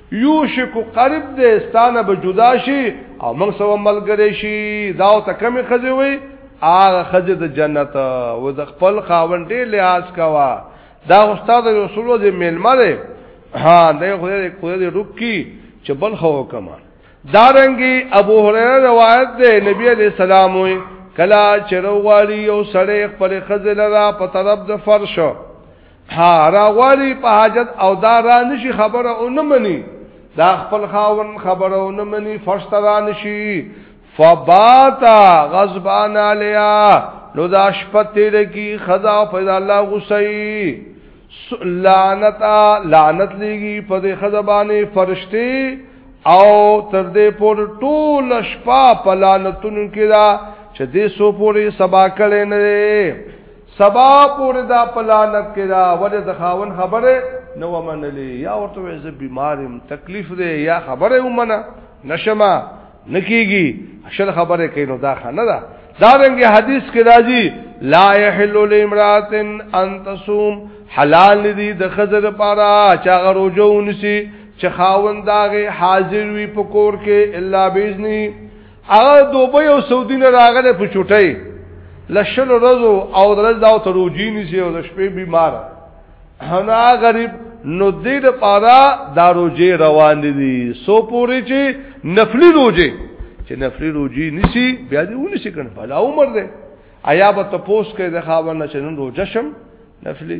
یوشک قریب دې ستانه به جدا شي او موږ سو ملګری شي دا او ته کمی خزه وي هغه خزه د جنت او د خپل خاوند ډېر لحاظ کوا دا استاد رسول الله دې ملمره ها دې خو دې خو دې رکی چې بل خو کما دارنګي ابو هريره روایت ده نبی عليه السلام وي کلا چروغالي او سړی خپل خزه لرا په طرف د فرش ها راغواړي په حاجت او دا را نشي خبره او نه مني دا خپل خاون خبره او نه مني فرشت را نشي فباتا غضبان علیا نو دا شپه تیر کی خدا او پیدا الله غصي لعنت لعنت لګي په دې خدا باندې فرشتي او تر دې پور ټول شپه په لعنتونو کې دا چې دې سو پورې سبا کړي نه سبا پورې دا په لعنت کې دا وجه د خاون خبره نو ومنلې یا ورته وې زه بیمارم تکلیف دی یا خبره ومنه نشما نکیږي اصل خبره کینو دا خنه ده دا رنګ حدیث کې راځي لا يحل لامرات ان تصوم حلال دي د خزر پارا چا غروجو نسی چې خاوند داغه حاضر وي پکور کې الا باذنی هغه دوبه او سعودي نه راغله په چټي لشل روزو او درز داو ته روجي نيسي او د شپې بیمار هنا غریب نو دې د پارا داروجي روان دي سو پوری چې نفلی روجي چې نفلی روجي نيسي بیا دې ونی شي کنه بلا عمر دې آیا به تاسو کې د خاوند شنن روجه شم نفلی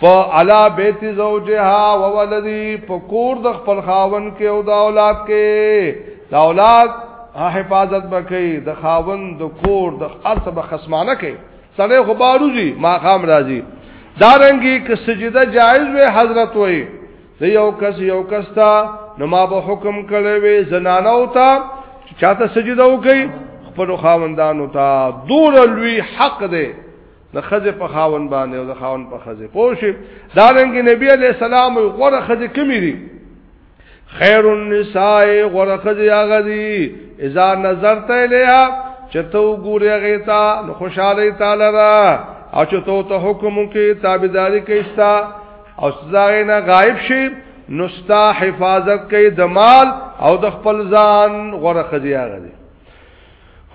فعلا بیت زوجها وولدی په کور د خپل خاون کې او د اولاد کې د اولاد حفاظت بکې د خاون د کور د ارث به خصمانه کې سړی خو باروزی ما خام راځي دارنګي که سجده جایز وي حضرت وي د یو کس یو کس تا نو ما به حکم کړی وي زنانه او تا چاته سجده وکي خپل خاوندانو ته دور لوی حق دی د خزه په خاون باندې او د خاون په خزه پوه شي دا رنګ نبی علی السلام غره خزه کمی دي خیر النساء غره خزه هغه دي اذا نظرت الیها چته وګوري هغه ته نو خوشاله تعالی را او چته ته حکم کې تابعداري کې استا او سزا نه غائب شي نو ستا حفاظت کوي د مال او د خپل ځان غره خزه هغه دي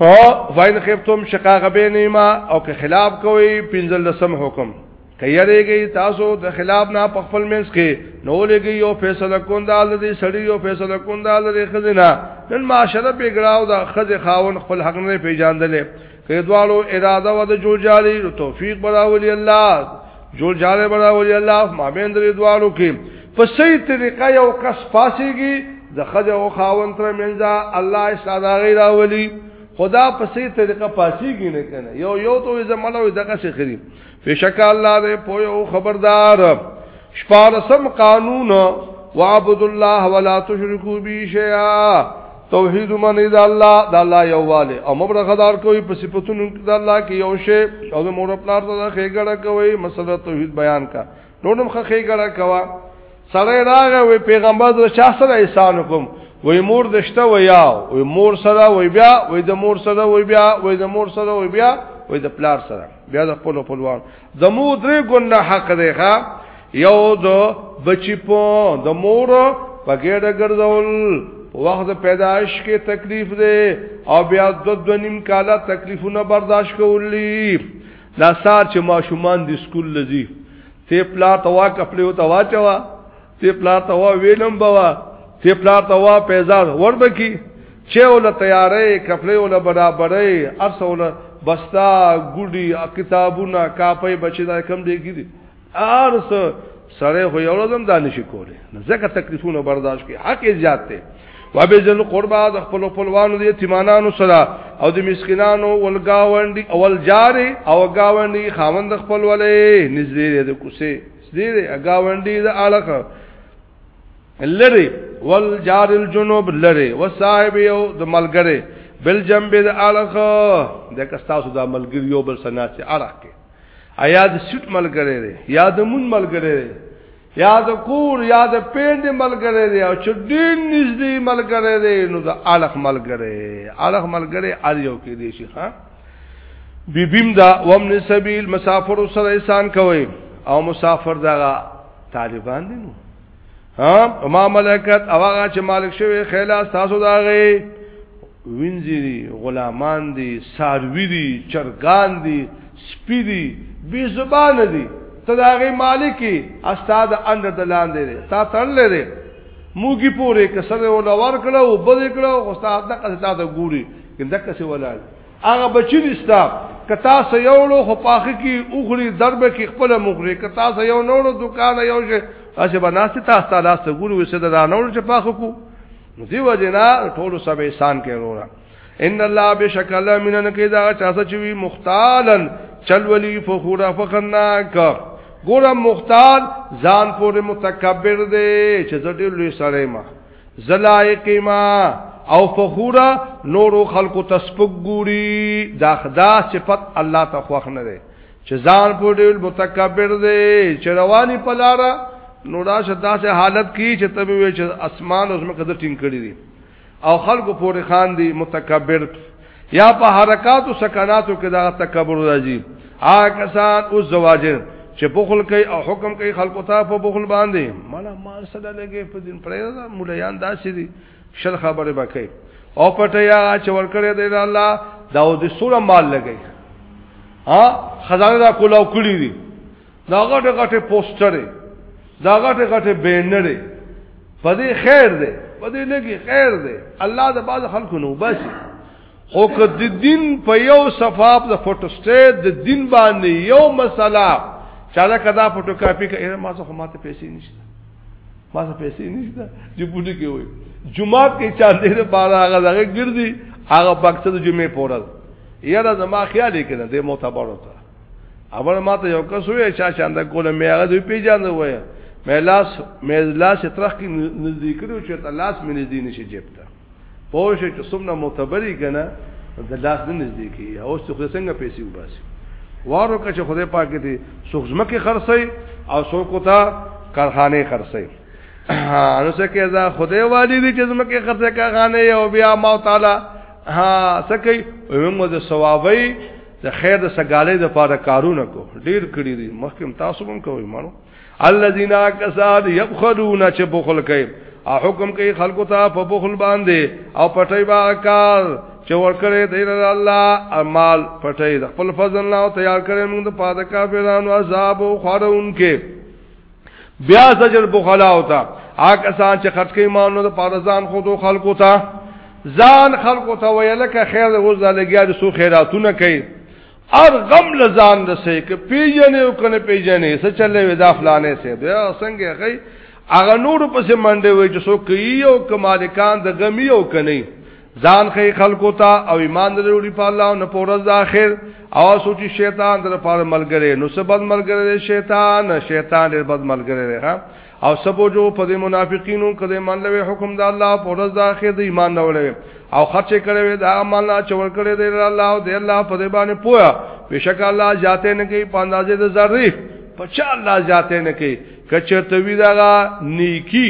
هو فاین خفتم شقاق بینما او که خلاف کوي پنځل لسم حکم کيريږي تاسو د خلاف نه په خپل منځ کې نو لګي یو فیصله کوندال دي سړی یو فیصله کوندال دي خزینه نن معاشره پیګړاو د خزه خاون خپل حق نه پیژاندلې کې دوالو اراده و د جوړ جاري توفیق براولي الله جوړ جاله بڑا ولی الله ما بین درې دوالو کې په صحیح طریقه یو کس فاسیږي د خځه او خاون تر منځه الله استاده غیر اولی خدا په صحیح طریقه فاسیږي نه کنه یو یو ته زملو دغه شي خري فشک الله دې پوي او خبردار شپارسم قانون وعبد الله ولا تشركوا به شيئا توحید منی د الله د الله یواله او مبرغدار کوي په صفاتونو د الله کې یو شی او د مور خپل ارزه خېګړه کوي مسله توحید بیان کا نورم خېګړه کوا سړی راغی وی پیغمبر د چا سره احسان کوم وی مور دشته ویا وی مور سره وی بیا وی د مور سره وی بیا وی د مور سره وی بیا وی د پلار سره بیا د خپل خپلوان زمو درې ګنده حق دی ښا یو د بچی په د مور په ګډه ګرځول وخت پیدائش کې تکلیف دی او بیا د دو نیم کاله تکلیفونه برداشت کولی دا سار چې ماشومان د سکول لذي ته پلا توا کپلو توا چوا ته پلا ته وا وینم بوا ته پلا ته وا پیزاد ورته کی چې ول تیارې کپلې ول برابرې اصل بستا ګډي کتابونه کاپې بچی دا کم دیږي دي ارس سره خو یو لازم دانش کوله ځکه تکلیفونه برداشت کی حق زیات ته وبذل قربا د خپل خپلوانو د یتیمانو سره او د مسکینانو ولګاوندي اول جاري او گاوندي خاوند خپل ولې نږدې د کوسه دې گاونډي د اړخ لری ول جار الجنوب لری و صاحب یو د ملګری بل جنب د اړخ د کستاسو د ملګری یو بل سناسي اړخ کې ایا د سټ ملګری دی یا د مون ملګری دی یا د کور یا د پیند ملګری دی او چې دین نږدې ملګری دی نو د اړخ ملګری اړخ ملګری اړ یو کې دی شي ها بی بیم دا ومن سبیل مسافر سره احسان کوي او مسافر دا طالبان دي نو ها ما ملکت او هغه چې مالک شوی خیلا تاسو دا غي وینځي غلامان دي ساروی دي چرګان دي سپی دي بی زبان دي ته دا غي مالکی استاد اندر دلان دي تا تړلې دي موګي پورې کسره ول ور کړو بل کړو استاد دغه تاسو ګوري دکه سی ولال هغه بچی نشتا کتا سه یو لو خو پاخه کی اوخري درب کی خپل مخري کتا سه یو نورو دکان یو شي اشه بناسته تاسو تعالی سره ګور وسه دا نور چې پاخه کو دی وجنا ټول سب احسان کې وروړه ان الله بشکل من نه کې دا چا چې وی مختالن چل ولی فخورا فخناک ګورم مختال ځان پورې متکبر دی چې زړه لوی سره ما زلائق ما او فخورا نورو خلقو تسپک ګوري دا خدا صفت الله ته خوښ نه دی چې ځان په ډېر متکبر دی چې رواني پلاره نو دا شدا سه حالت کی چې تبه وی چې اسمان اوس مکه د ټینګ کړی دي او خلکو پورې خان دي متکبر یا په حرکات او سکناتو کې دا تکبر راځي آ کسان او زواجر چې بخل کوي او حکم کوي خلکو ته په بخل باندې مالا ما سره لګي په دین پرې مولایان داسې دي شل خبره بکې او پټیا چې ورکړې دی الله دا د سوره مال لګي ها خزانه دا کولاو کړی دي دا غټه غټه پوسټره دا غټه غټه بینره په دې خیر دی په دې لګي خیر دی الله د باز خلکو نو باسي خو که د دین په یو صفاب د فوټوسټیټ د دین باندې یو مسله چاله کدا فوټو کاپی کوي ما څه ماته پیسې نشته ما څه پیسې نشته چې بوټي کې وي جمعه کې چا دې نه بار هغه دغه ګرځي هغه بکسه د جمعې پورل یاره زما خیال یې کړه دې معتبر وته اول ما ته یو کس وې چا چاند کوله مې هغه دوی پیژاند وې مې لاس مې لاس ترخ کې نزدې کړو چې ته لاس مې نزدې نشي جیب ته پوه شي چې څومره معتبري کنه د لاس نه نزدې کی او څه څنګه پیسې وباسي وارو که چې خدای پاک دې سوخزمه کې خرڅي او سو کو تا کارخانه خرڅي نو څه کې دا خدای والی دې چې زمکه خرڅه کارخانه او بیا ما تعالی ها سکی ومو د ثوابي د خیر د سګالې د پاره کارونه کو ډیر کړی دي مخکم تاسو هم کوی مانو الذين كساد يبخلون چې بخل کوي او حکم کوي خلکو ته په بخل باندې او پټي با کار چې ورکړي دی الله اعمال پټي د خپل فضل نه تیار کړي موږ د پاده کافرانو عذاب او خورونکو بیا زجر بخلا ہوتا آکه سان چې خرج کوي مانو د پارزان خودو خلقو ته ځان خلقو ته ویل که خیر او زالګیا د سو خیراتونه کوي ار غم لزان رسې ک پیجنې او کنه پیجنې څه چلې ودا فلانه سه بیا څنګه غي اغه نور پسې منډه وي چې سو کوي او کمالکان د غمي او کني ځان خې خلکو ته او ایمان لري په الله او نه پورز د اخر او سوچي شیطان در پاره ملګری نو څه بد ملګری شیطان شیطان ډېر بد ملګری دی ها او سبو جو په دې منافقینو کده مان لوي حکم د الله پورز د اخر د ایمان نه ولوي او خرچ کړي دا مال نه چور کړي دی الله او د الله په دې باندې پوهه بشک الله ذاته نه کوي په اندازې د ذری په چا الله ذاته نه کوي کچه توی دا نیکی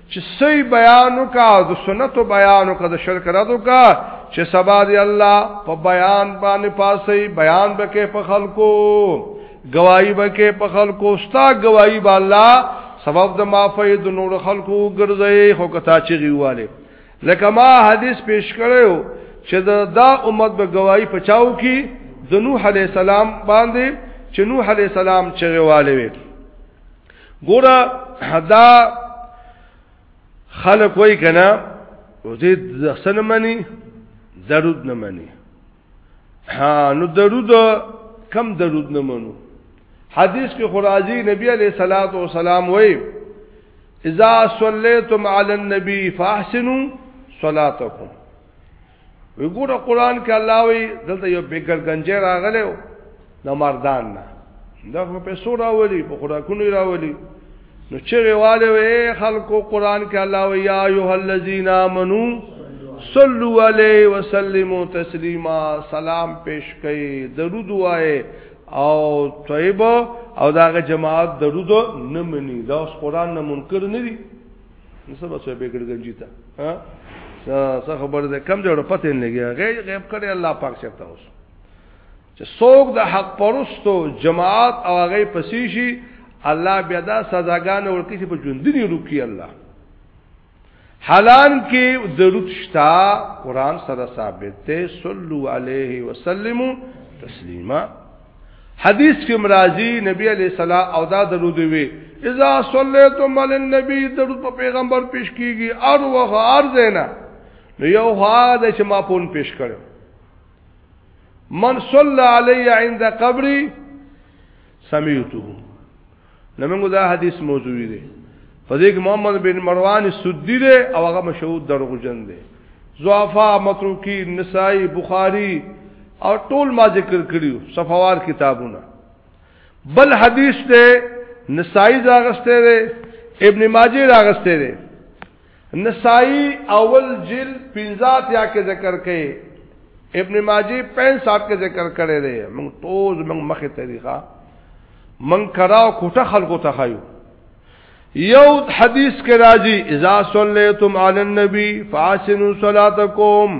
چې صحیح بیان وکا او د سنت بیان وکا د شرک رد وکا چې سبا دی الله په بیان باندې پاسي بیان بکې په خلکو گواہی بکې په خلکو ستا گواہی با الله سبب د معافی د نور خلکو ګرځي خو کتا چې غواله لکه ما حدیث پیش کړو چې دا, دا امت به گواہی پچاو کی د نوح علی السلام باندې چې نوح علی السلام چې غواله وي ګوره حدا خلق وای کنا او دې ځسن منی درود نه منی ها نو درود کم درود نه منو حدیث کې خراجی نبی علیہ الصلات والسلام وای اذا صلیتم علی النبی فاحسنوا صلاتکم وګوره قران کې الله وی دلته یو بیګر گنجه راغله د مردان نه دا په پیسو راولي په خوراکونو راولي نو چې ویواله وی خلکو قران کې الله وی یا ایه الذین آمنو صلو علیه وسلمو تسلیما سلام پیش کړي درود وایي او طیبه او داغه جماعت درود نه مني دا اوس قران نه منکر نه دي نسه بچو به ګړګنجی تا ها څه خبر ده کم جوړ پته نه لګي غیب غیب کړي الله پاک چرته اوس چې څوک د حق پرستو جماعت او هغه پسې شي الله بیا دا سزاګان ورکی چې په ژوندنی روکي الله حالان کې ضرورت شتا قران سره ثابت ته صلو علیه وسلم تسلیما حدیث کې مرাজি نبی علی صلوات او دا درود وی اذا صلیتم علی النبی درود په پیغمبر پیش کیږي ار وغه ار زینا نو یو هاده چې ما پون پیش کړو من صلی علی عند قبری سمیتو نمنګو دا حدیث موضوعی دی په دې کې محمد بن مروان سدی دی او هغه مشهور دروغجن دی زوافا متروکی نسائی بخاری او ټول ما ذکر کړیو صفوار کتابونه بل حدیث دی نسائی راغسته دی ابن ماجه راغسته دی نسائی اول جل پنزات یا کې ذکر کئے ابن ماجی پین صاحب کې ذکر کړی دی موږ ټول موږ مخه طریقه من کرا کوټه خلکو ته خایو یو حدیث کې راځي اذا صلیتم علی النبی فاسنوا صلاتکم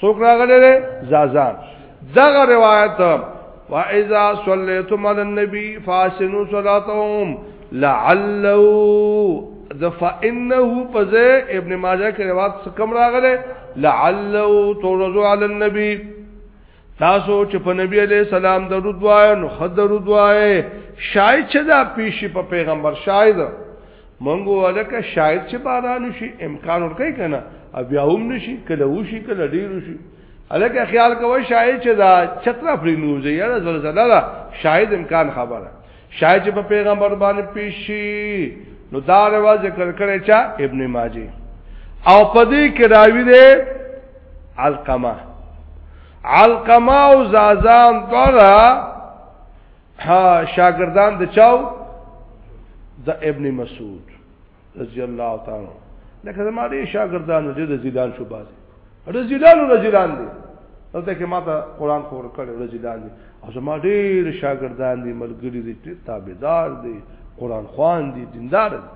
څوک راغلی دی زازا دغه روایت واذا صليتم على النبي فاسنوا صلاتهم لعلوا د فانه پزه ابن ماجه کې روایت کم راغله لعلوا تورزو على النبي تاسو چې په نبی عليه السلام درود وایو نو خد درود وایي شاید چې دا پیشي په پیغمبر شاید منګو ولکه شاید چې باران شي امکان ورکړي کنه بیا هم نشي کله وشي کله ډیر شي الکه خیال کوي شاید چې دا چترا پرې نوځي یا زلزلہ دا شاید امکان خبره شاید چې په پیغمبر باندې پیشي نو دا رواج ذکر کړي چا ابن ماجه او پدې کې راوي دي علقمه علقمه او زازان طرح ها شاګردان د چاو د ابن مسعود رضی الله تعالی لکه زما دې شاګردانو دې د زیدان شو باز رزیلان او رزیلان دي دلته کې ماته قران خور کړي رزیلان دي او زما ډېر شاګردان دي ملګری دي تابعدار دي قران خوان دي دیندار دي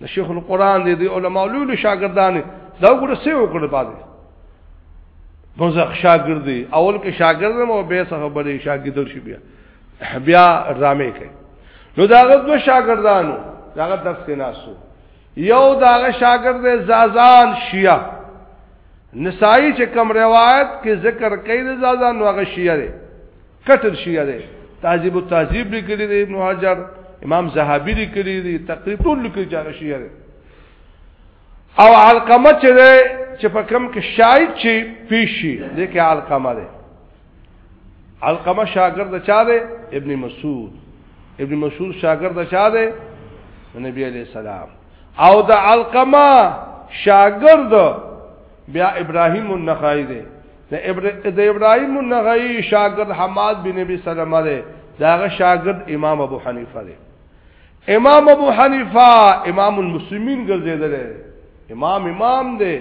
د شیخ القران دي د علماء لولو شاګردان دا وګړه سه وکړه باندې دوزخ شاګرد دی اول کې شاګرد مو به څه خبرې شاګرد شي بیا بیا ډرامې کوي نو داغه دو شاګردانو داغه درس کې ناسو یو داغه شاګرد زازان شیعه نسائی چې کم روایت کې ذکر کوي د زازان نو هغه شیعه دی کټر شیعه دی تعذیب التعذیب لیکلی دی ابن حجر امام زهابی لیکلی دی تقریبا لیکلی چې هغه شیعه دی او علقمه چې ده چې په کم کې شاید چې پیشي دې کې علقمه ده علقمه شاګرد چا ده ابن مسعود ابن مسعود شاګرد چا ده نبی علیہ السلام او د علقمه شاګرد بیا ابراهیم النخعی ده د ابراهیم النخعی شاګرد حماد بن ابي سلمہ ده داغه شاګرد امام ابو حنیفه ده امام ابو حنیفه امام المسلمین ګرځیدل امام امام دی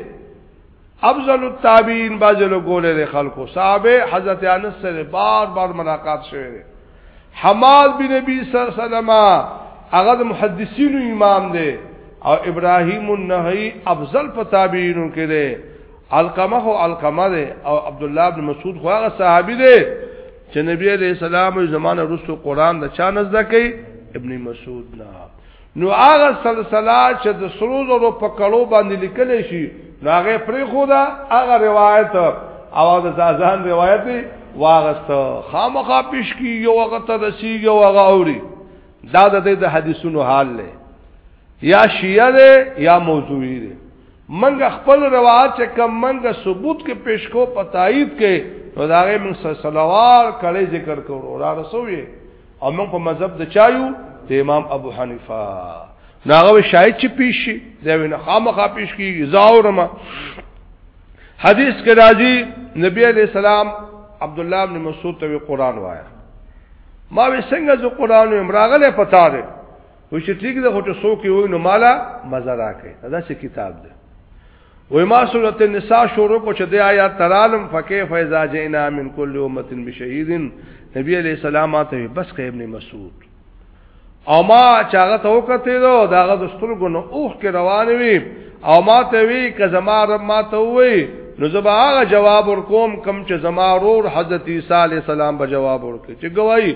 افضل التابعین باجل ګولې د خلکو صاحب حضرت انس سره بار بار ملاقات شوه دی حماد بن نبی صلی الله علیه وسلم هغه محدثین امام دی او ابراهیم النهی افضل په تابعینو کې دی علقمه او علقمه دی او عبد الله بن مسعود خو هغه صحابي دی چې نبی علیہ السلام زمانه رسو قران د چا نزد کوي ابن مسعود نه نو هغه سلسله چې د سرو زرو په کلو باندې لیکل شي نو هغه پرې خو دا هغه روایت او د ځان روایت واغست خامخا پیش کی یو هغه ته رسیږي او هغه اوري دا د دې د حدیثونو حال له یا شیعه ده یا موضوعی ده منګ خپل روایت چې کم منګ ثبوت کې پیش کو پتاید کې نو دا غي من سلوار کړي ذکر کوو را رسوي او موږ په مذهب د چایو د امام ابو حنیفه ناغه شاید چې پیش شي دا وینه خامخا پیش کیږي زاورما حدیث کې راځي نبی علیہ السلام عبد الله بن مسعود ته قرآن وایا ما وی څنګه ز قرآن امراغله پتا ده و چې ټیک ده خو چې څوک وي نو مالا مزه راکړي دا څه کتاب ده و ما سورۃ النساء شروع کو چې د آیات ترالم فکیف اذا جئنا من کل امه بشهید نبی علیہ السلام ته بس ابن مسعود او ما چاغه ته وکته دو داغه د سترګو نو اوخ کې روان وي او ما ته وی که زما رب ما ته وی نو زبا هغه جواب ورکوم کم چې زما رور حضرت عیسی علی السلام به جواب ورکړي چې گواہی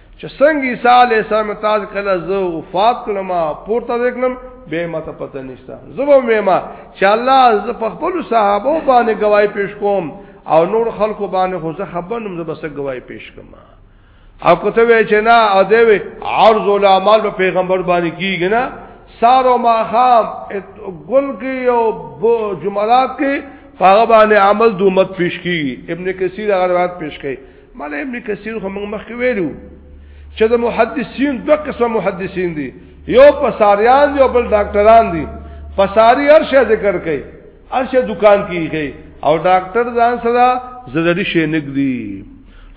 چې څنګه عیسی علی السلام تاسو کله زه وفات کړم پورته وکړم به ما ته پته نشته زبو میما چې الله ز په خپل صحابه باندې گواہی پیش کوم او نور خلکو باندې خو زه خبر نم زه بس گواہی پیش کوم او کوته وی چې نه او دی وی عرض العمل په پیغمبر باندې کیږي نه سارو ما خام ګل کې او جمعات کې هغه باندې عمل د امت پیش کیږي ابن کثیر هغه روایت پیش کړي مله ابن کثیر خو موږ مخکې ویلو چې د محدثین دوه قسم محدثین دي یو پساریان دی او بل ډاکټران دي پساری هر شی ذکر کوي هر شی دکان کیږي او ډاکټر ځان سره زړه شي نګدي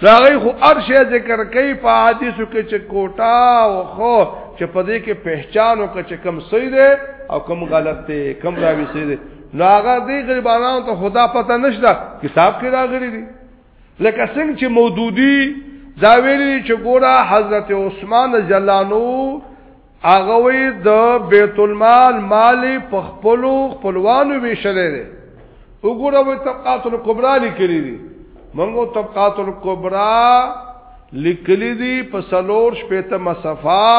راغی خو هر شی ذکر کوي په حدیثو کې چې کوټا او خو چې په دې کې پہچان او چې کم صحیح دی او کم غلط دی کم راوي صحیح دی نو هغه دې غریبانو ته خدا پته نشته کتاب کې راغلي دي لکه څنګه چې مودودی دا ویلی چې ګوره حضرت عثمان جلانو هغه وی د بیت المال مال په خپل خپلوانو ویشلې ده وګوره وی طبقات الکبرى لیکلي دي منګو طبقات الکبرى لیکلي دي په سلور شپته مصفا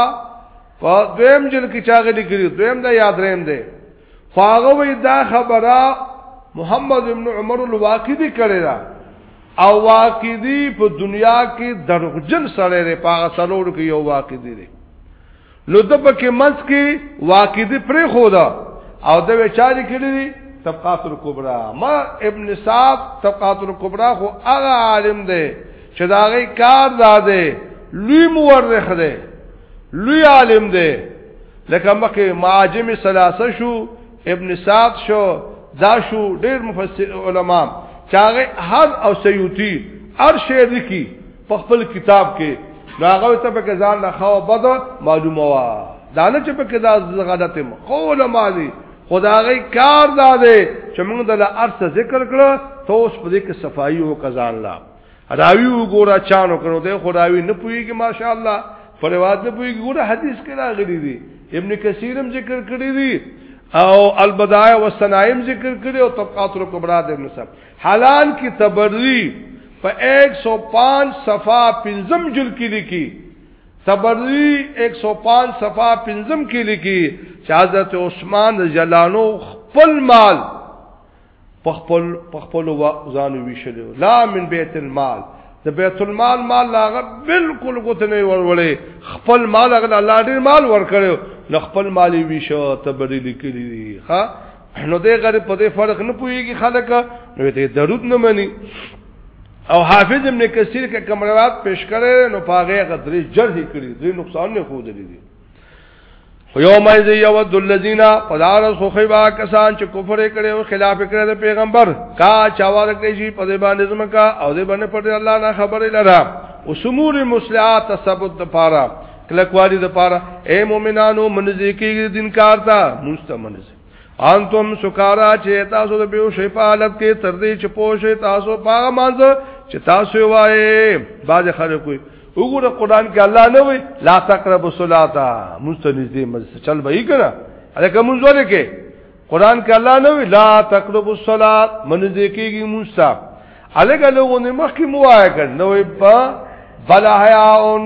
په دویم جل کې چاغلي کړی دویم دا یاد ریم ده خواغوی دا خبره محمد ابن عمر الواقدی کړی دا او واقدی په دنیا کې دروغجن سره لري پاغه سلوړ کې یو واقدی دی نو د پکې منځ کې واقدی پرې خو دا او د وچاري کړی دی طبقات الکبرى ما ابن صاحب طبقات الکبرى خو هغه عالم دی چې دا غي کار داده لوی مورخ دی لوی عالم دی لکه مخه معاجم ثلاثه شو ابن سعد شو دا شو ډیر مفسر علما چاغه هر او سیوتی هر شی لیکي په خپل کتاب کې راغو ته په ځان نه خو بد معلومه وا دانه چې په کې دا غلط قول مالی خدای کار دا دی چې موږ د ارث ذکر کړو ته اوس په دې کې صفائی او کزان لا راوی وګوره چانو کړو ته خداوی نه پويږي ماشاءالله په روایت نه پويږي ګوره حدیث کې راغلي دي ابن کثیر هم ذکر کړی دي او البدایع والسنائم ذکر کړی او طبقات الکبرى د ابن صاحب حلال کی تبری په 105 صفه پنځم جل کې لیکي تبری 105 صفه پنځم کې لیکي چې حضرت عثمان جلانو خپل مال په خپل په خپل ځان ویشلو لا من بیت المال د بیت المال مال لاغه بالکل کوته نه ورولې خپل مال هغه الله ډیر مال ورکړو نو خپل مالی ویشو ته بری لیکلی دی ها نو دې غره په دې فرق نه پويږي خلک نو دې درود نه مني او حافظ ابن کثیر کې کمرات پیش کړي نو پاغه غدري جرح کړي دې نقصان نه خو دې دي یوم ایز یود الذین فدار سخیبا کسان چې کفر کړي او خلاف کړي د پیغمبر کا چاوار کړي شي په دې باندې زمکا او دې باندې پر الله نه خبرې لرا او سمور مسلعات تثبت د پاره کلکوالی د پاره اے مومنانو منځ کې دین کارتا مستمنځ انتم سکارا چې تاسو د بیو شی په حالت کې تر دې چې پوښی تاسو په مانځ چې تاسو وایې باز خلک کوي وګوره قران کې الله نه وي لا تقربوا الصلاه مستنزي مز چل به یې کړه الکه مونږ ولې کې قران کې الله نه وي لا تقربوا الصلاه منځ کېږي موسی الګ لوګونه مخکې موایا کړ نو په بلا حیاون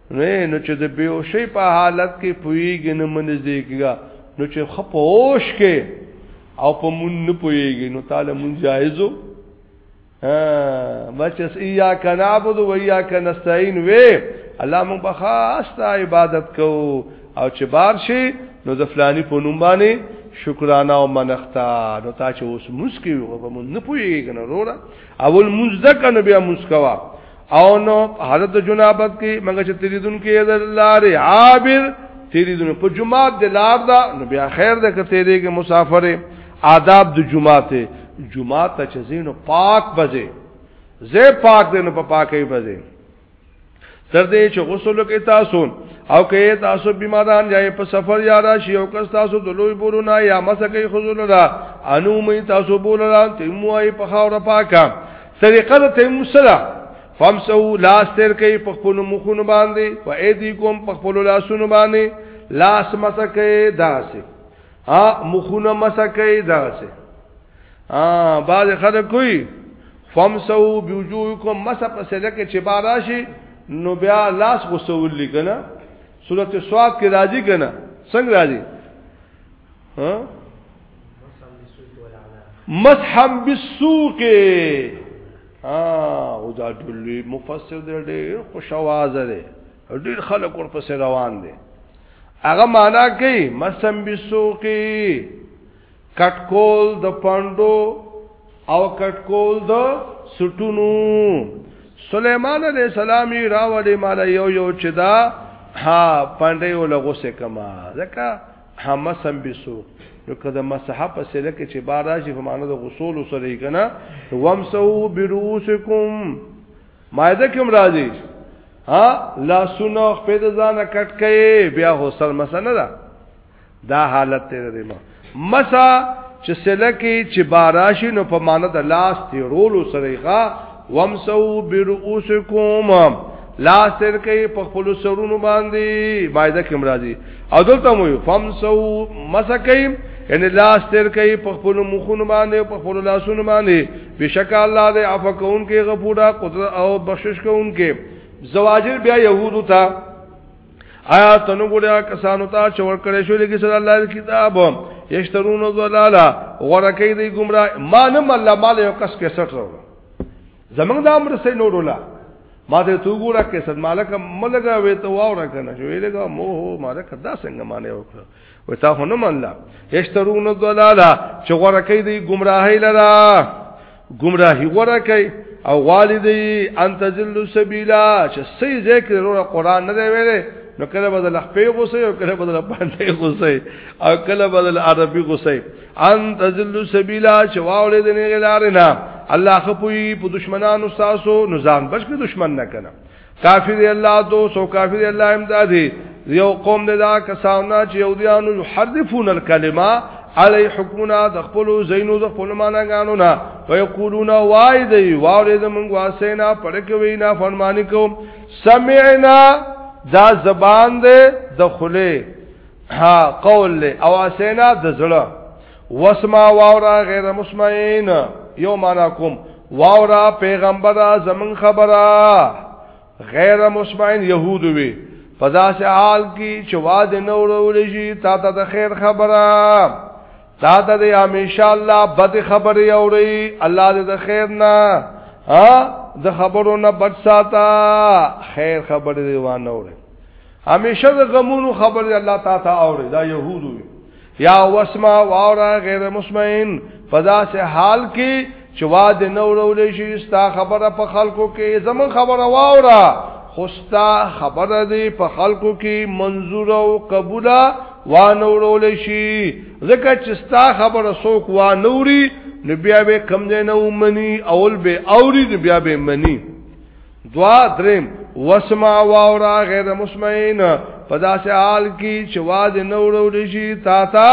نه نو چې د بیوشي په حالت کې پویږي نه منځي کېږي نو چې خپوش کې او په مون نه پویږي نو تعالی مون جایزو ها بچس ایا کنابود و ایا کنستعين و الله مون په خاصه عبادت کو او چې بار شي نو د فلانی په نوم باندې شکرانه او منښتا نو تا چې اوس مسکی و په مون نه پویږي کنه وروړه اول مزدک نو بیا مسکوا او نو حضرت جنابت کې مګر چې تریدون کې د لار عابر تریدون په جمعه د لار دا نو بیا خیر ده که تیرې کې مسافر آداب د جمعه ته جمعه ته چې زینو پاک بځه زه پاک دې نو په پاکي بځه تر دې چې غسل کې تاسو او کې تاسو بیماران یا په سفر یا راشي او که تاسو د لوی بورونه یا مسکه خذونه دا انو مې تاسو بولران تیموای په خاور پاکه طریقه د تیمم سره فمسو لاس تیر کوي په خپل مخونو باندې و ايدي کوم په خپل لاسونو باندې لاس مسکه داسې ها مخونه مسکه داسې ها بعض خلک کوي فمسو بوجوهکم مسح په سره کې چې باراشي نو بیا لاس غسول لګنه سورته سواد کې راځي کنه څنګه راځي ها مسحم بالسوق ها او دا ټول مفسر دی ډېر خوش आवाज دی ډېر خلک ورپسې روان دي هغه معنا کوي مسحم بالسوق کټکول د پاندو او کټکول د سټونو سليمان عليه السلام راوړي مال یو یو چې دا ها پاندې ولغوسه کما ځکه همسم بسو نو کده مسح په سره کې چې بار راشي په معنا د غسول سره یې کنه ومسو بروسکم مایده کوم راځي ها لا سونو خپې د ځانه کټ کړي بیا غسل مسنه ده دا حالت ته لري ما مسا چې سلکی چې باراشي نو په معنا د لاس تیرولو سره غا ومسو برؤسکم لا سر کوي په خپل سرونو باندې مایده کې مرادي او دلته مو فمسو مسکای ان لا سر کوي په خپل مخونو باندې په خپل لاسونو باندې بشک الله دې عفو کون کې غفورا قدرت او بخشش کون کې زواجر بیا يهودو ته آیا تنو ګوریا کسانو ته چې ورکړې شو لکه صلی الله کتاب یشترون ضلالا ورکې دی گمراه ما نه مله مال یو کس کې سټ راو زمنګ دا امر سي نور ولا ما ته تو ګورا کې صد مالک ملګا وې ته واو را کنه شو ویلګا مو هو مالک دا څنګه معنی وکړه و تا خو نه منله یشترون الضلاله چې غوړه کوي دی گمراهی لرا گمراهی غوړه کوي او والدی ان تزل سبیلا چې سې ذکر وروره قران نه دی ویلې نو کله بدل خپې غوسه او کله بدل باندې غوسه او کله بدل عربي غوسه ان تزل سبیلا چې واولې دی نه لارې نه الله خپوي په دشمنانو ساسو نظام بچ کې دشمن نه کنه کافی دی الله دوست او کافی دی الله امدادی یو قوم دی دا کساونا چې یو دیانو یحرفون الکلمه علی حکمنا د خپل زینو د خپل مانګانو نه ويقولون وای دی واره د مونږ واسینا پړکوي نه فرمانی کو سمعنا دا زبان دی د خله ها قول له اواسینا د زړه وسما واورا غیر مسمعين یو معنا کوم واورا پیغمبر زمون خبره غیر مسمعين يهود وي پدا سه حال کی چې واد نه ورول شي تا ته د خیر خبره تا ته د همیشه الله بد خبره اوري الله دې د خیر نه ها د خبرو نه بچ ساته خیر خبره دی وانه وره همیشه د غمونو خبره الله تعالی اوري دا يهودو یا وسما واورا غیر مسمعين فدا سے حال کی چوا د نو رولې شي ستا خبره په خلکو کې زمون خبره واورا خوستا خبره دی په خلکو کې منظور او قبولا وا نو رولې شي ځکه چې ستا خبره سوک وا نوري نو بیا به کم نه ومني اول به اوري نو بیا به مني دوا دریم وسما واورا غیر مسمعین په داسې حال کې چې واز نه وروړي شي تا تا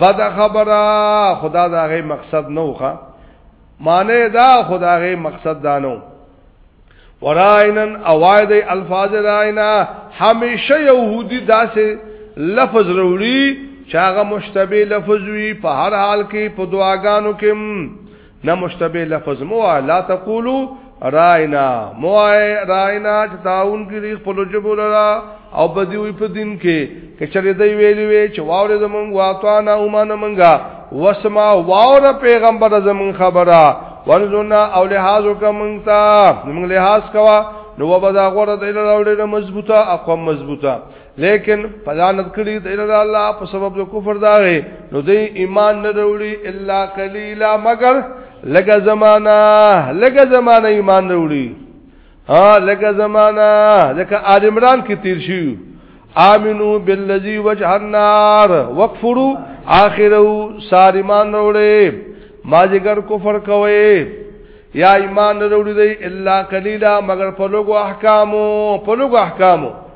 بد خبره خدا دا غي مقصد نه وخه معنی دا خدا غي مقصد دانو وراینن اوایدی الفاظ راینا همیشه یهودی داسې لفظ وروړي چې هغه مشتبه لفظ وي په هر حال کې په دعاګانو کې نه مشتبه لفظ مو لا تقولو راینا مو راینا چې تاون کې خپل جبول را او بدیوی په دین کې کچره دی ویلی وی چې واورې زمون واطا نه اومن منګه وسما واور پیغمبر زمون خبره ورزونا او لحاظ وکمنتا موږ لحاظ کوا نو وبدا غره د لري مضبوطه اقوام مضبوطه لیکن پلانت کړی د ان الله په سبب د کفر داغه نو دی ایمان نه وروړي الا قليلا مگر لګه زمانہ لګه زمانہ ایمان نه وروړي ها لګه زمانہ لکه آل عمران کې تیر شي امنو بالذي وجه النار وکفروا اخره سارمان وروړي ما جګر کفر کوي یا ایمان نه وروړي الا قليلا مگر په لوګو احکامو په لوګو احکامو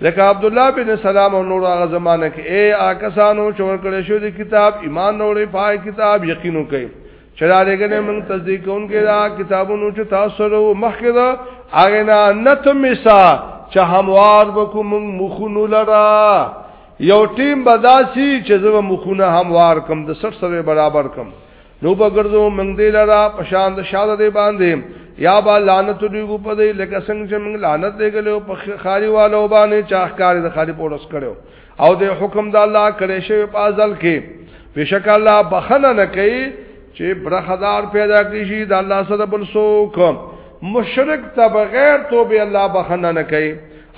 لکه عبد الله بن سلام او نور هغه زمانه کې اے آکسانو چې ورکړې شو د کتاب ایمان نورې پای کتاب یقینو کوي چې دا لګنه موږ تصدیق کوونکې دا کتابونو چې تاسو له مخکې دا هغه نه نتمسا چې هموار وکوم مخونو لرا یو ټیم بداسي چې زو مخونه هموار کم د 60 سره برابر کم نو بغرزو موږ دې لرا پشان د شاده دې باندې یا با لعنت دې کو په دې لکه څنګه چې موږ لعنت دې غلو په خاري والو باندې چاخکار د خاري پورس کړو او د حکم د الله کړي شوی په ازل کې بشک الله بخنه نه کوي چې برخدار پیدا کړي شي د الله سره بل څوک مشرک ته بغیر توبه الله بخنه نه کوي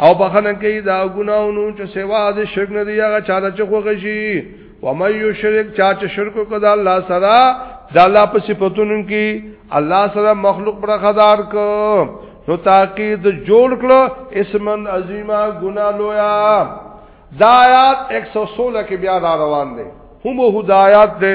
او بخنه کوي دا ګناونو چې سوا د شرک نه دی هغه چاله چې خوږي ومن یشرک چا چې شرک وکړ د الله سره د الله په صفاتونو کې الله سره مخلوق پر خدار ک نو تاکید جوړ کړو اسمن عظیما ګنا لویا دایات 116 کې بیا را روان دي هم هدایات ده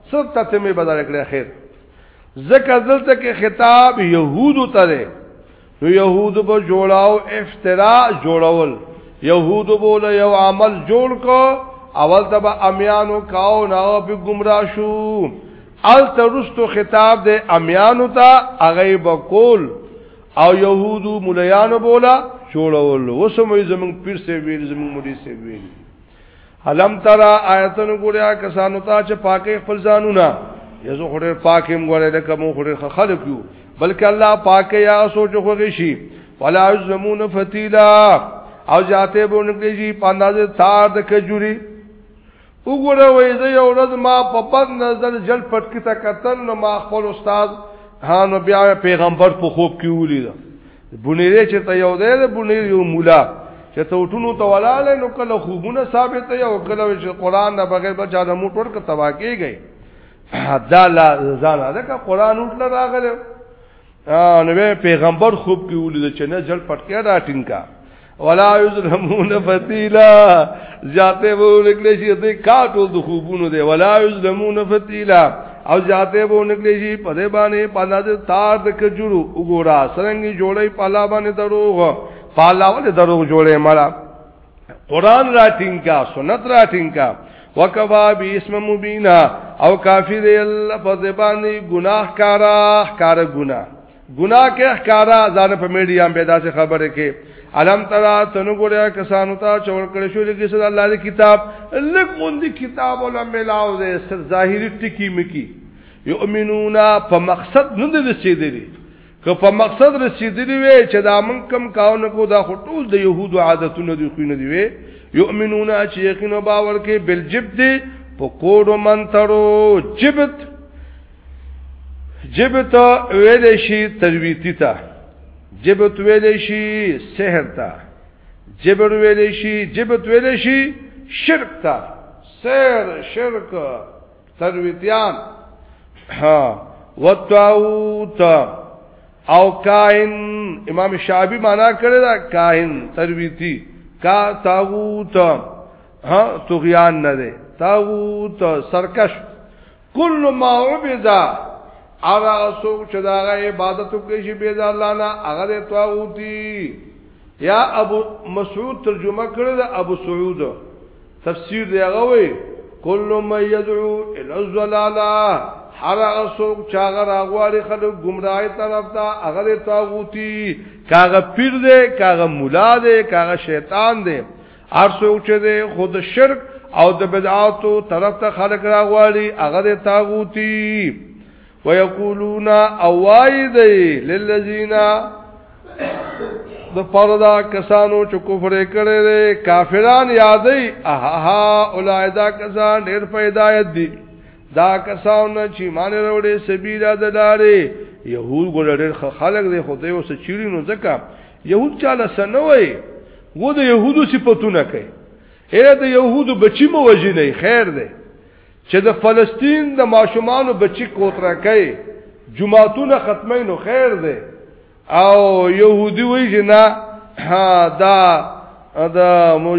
څوک ته تمه بدل کړی خیر زکه دلته کې خطاب يهودو ته دی نو يهودو په جوړاو افترا جوړول يهودو بوله یو عمل جوړ کو اول ته به امیانو کاو نه په گمراه شو ال ترستو خطاب دی امیانو ته هغه بقول او يهودو مليانو بوله جوړول وسمې زمون پیر سی ویل زمون مولوی سی ویل علم ترى آیتن ګوریا کسانو ته چې پاکه خپل ځانونه یزو خوري پاکم ګورې د کوم خوري خلق یو بلکې الله پاکه یا سوچ خوږي شي ولا یظلمون فتیلا او جاته به نکړي شي پاندازه تار د کجوري وګوره وې زه یو ورځ ما په پد نظر جل پټ کې تا کتل نو ما خپل استاد هانو بیا پیغمبر په خوب کې ولید بنیری چې ته یو دی د بنیری یو مولا چې ته ټونو ته ولاله نو کله خوبونه ثابت یو کله چې قران نه بغیر به چا د موټر ک تبا کیږي دا لا ځان دا که قران وټل راغله نو پیغمبر خوب کې ولید چې نه جل پټکې راټینګا ولا یظلمون فتیلا زیاته وو نکلی شي د کاټو د خوبونو دی ولا یظلمون فتیلا او زیاته وو نکلی شي په دې باندې پانداز تار د کجورو وګورا سرنګي جوړي پالا باندې دروغ پالا ولې دروغ جوړي مړه قران را ټینګا سنت را ټینګا وکوا بی اسم مبینا او کافی دی الله په زبانی گناہ کارا کار گناہ ګناه کې ښکارا ځان په میډیا هم پیدا شي خبره کې علم ترا تنو ګوریا کسانو ته چور کړی شو لکه صد الله دی کتاب لک مون دی کتاب ولا ملاو دې سر ظاهری ټکی مکی یؤمنون په مقصد نه دې رسیدلی که په مقصد رسیدلی وي چې دا من کم کاونه کو دا خطول د يهودو عادتونه دي خو نه دی وي یؤمنون چې یقین باور کې بل جب دی په کوډو منترو جبت جبت ویل شي ترویتی ته جبت ویل شي سحر ته جبر ویل شي جبت ویل شي شرک ته سحر شرک ترویتیان ها وتاوت او کاهن امام شعبی معنا کړی دا کاهن ترویتی کا تاغوت ها تغیان نه ده تاغوت سرکش کل ما عبد ارا سوک چې دا عبادت کوي چې به دا الله نه هغه طاغوتی یا ابو مسعود ترجمه کړی دا ابو سعود تفسیر دی هغه وی کل ما يدعو الى الضلاله هر هغه څوک چې هغه راغواړي خلک گمراهي طرف ته هغه طاغوتی کاغه پیر دی کاغه مولا دی کاغه شیطان دی ارسو چې د خود شرک او د بدعاتو طرف ته خلق راغواړي هغه د طاغوتی ويقولون اوايد للذین د پردا کسانو چې کفر کړي دي کافران یادې اها اولایدا کسان ډېر پیدایت دي دا کسان چې مان وروړي سبیلا د لارې يهود ګل ډېر خلک دي خدای اوس چیرې نو ځکه يهود چاله سنوي و د يهودو صفاتونه کوي اې د يهودو بچی مو وجی نه خیر دی چې د فلسطین د ماشومان بچی کوتره کوي جمعهتونه ختمه نو خیر دی او يهودي وایي چې نه دا د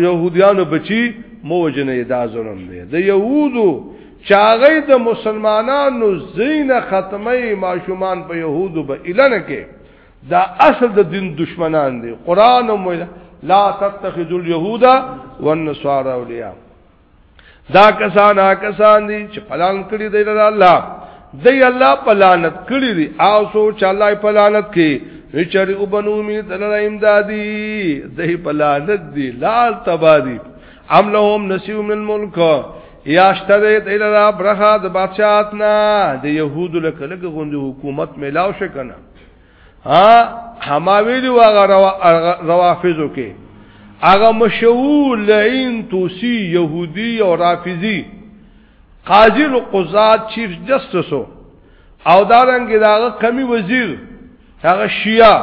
يهوديانو بچی مو وجی نه دا ظلم دی د يهودو چاغې د مسلمانانو زین ختمه ماشومان په يهودو به اعلان کوي دا اصل د دین دشمنان دي قران او لا تتخذوا اليهود والنصارى اولیاء دا کسان کسان دي چې پلان کړی دی د الله دی الله پلانت کړی دی او سوچ الله پلانت کې وچری وبنو می دلته امدادي دی پلانت دی لال تبادی ام لهم نصیب من الملک یاشته دې دلته برخه د بادشاہت نه د يهودو لکه لکه غوندي حکومت ملاو شکنه ها هما ویلو هغه روافضو کې هغه مشهور لعین توسی يهودي او رافضي قاضي القضات چیف جسټس او دارنګ داغه کمی وزیر هغه شیعه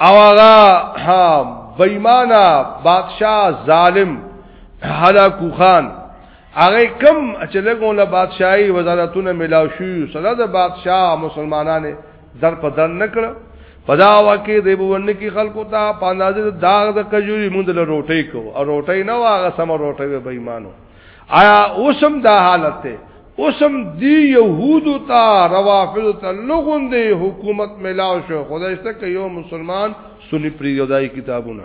او هغه بېمانه بادشاہ ظالم هلاکو خان هغه کم چې لګو له بادشاہي وزارتونه ملاو شو سره د بادشاہ مسلمانانه در په در نکړه پدا واکه دی بوون کی خلکو ته پاندازه داغ د کجوري مونږ له روټي کو او روټي نه واغه سم روټي به ایمانو آیا اوسم دا حالت ته اوسم دی يهودو ته روافض ته لغون دی حکومت ملاو شو خدای ته یو مسلمان سنی پریودای کتابونه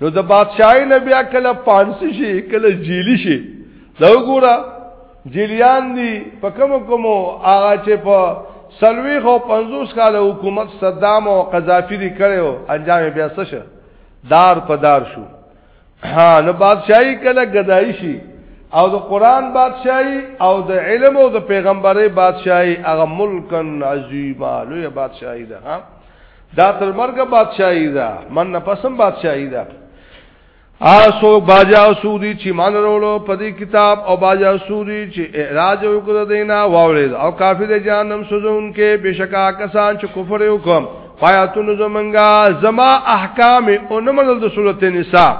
نو د بادشاہي نه بیا کله پانسی شي کله جیلی شي دا وګوره جیلیان دي په کوم کوم هغه چې په سلوي خو 50 کال حکومت صدام او قذافي دي کړو انجام بیا څه شه دار په دار شو ها نو بادشاہي کله گدای شي او د قران بادشاہي او د علم او د پیغمبري بادشاہي هغه ملکن عظیما لوی بادشاہي ده ها دا تر مرګ بادشاہي ده من نه پسم بادشاہي ده آسو باجا سودی چې مان وروړو په دې کتاب او باجا سودی چې اعراض وکړ دینا واورید او کافر د جهنم سوزون کې بشکا کسان چې کفر وکم پایاتون زمنګا زما احکام او نمنل د سورته نساء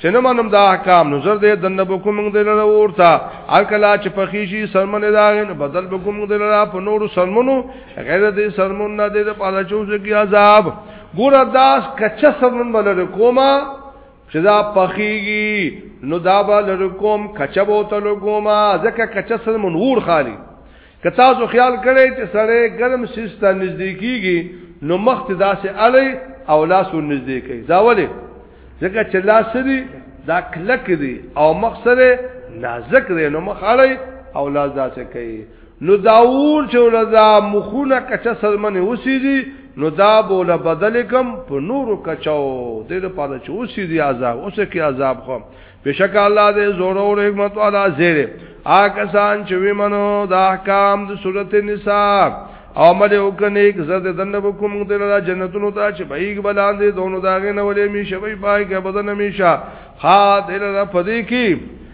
چې نه منم دا احکام نو زر دې دنه بکو موږ دې لره ورته الکلا چې پخیشي سرمنه داغه بدل بکو موږ دې لره په نور سرمنو غیر دې سرمون نه دې پالا چوز کی عذاب ګور داس کچا سرمون بلر کوما چې دا پخیږي نو دا بلر کوم کچا بوتل کوما ځکه کچا سرمون ور خالی کتا زو خیال کړي چې سړی ګرم سیسته نږدې کیږي نو مخ ته داسې علي او لاس نږدې کوي دا ولې ځکه چې لاس دې دا کلک دي او مخ سره نازک دي نو مخ علي او لاس داسې کوي نو داول چې ولدا مخونه کچا سلمنه اوسې دي نو دا بوله بدل کم په نورو کچاو د دې لپاره چې اوسې دي عذاب اوسې کې عذاب خو بشک الله دې زور او حکمت والا زیره آکسان چې ومنو د احکام د سورته نساء او مله وکنه یک زړه د دنه کوم د الله جنتونو ته چې بهیګ بلاندې دونو داغه نه ولې می شوی پای کې بدن میشه خا دل را پدې کې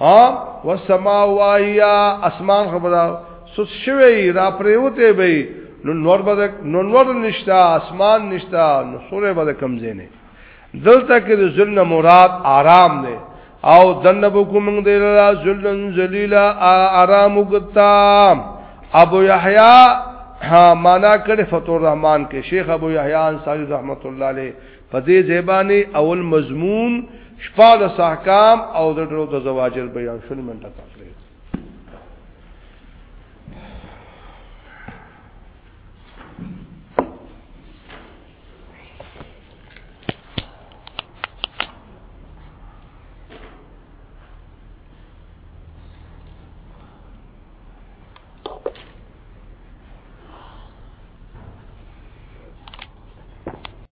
ها والسما وایا اسمان خبره سوت شوی را پریوته به نو نور به نو نور نشتا اسمان نشتا نو سورې به کمزې نه دلته کې د ذل مراد آرام دی او دنبو کوم د لا ذلن ذلیلا آرام وکتا ابو یحیی ها معنا کړي فطور الرحمن کې شیخ ابو یحیی انصاری رحمت الله علیه په دې ځای باندې اول مضمون شپاړس احکام او د ډرو د زواجر بیان شول منټه تکلیف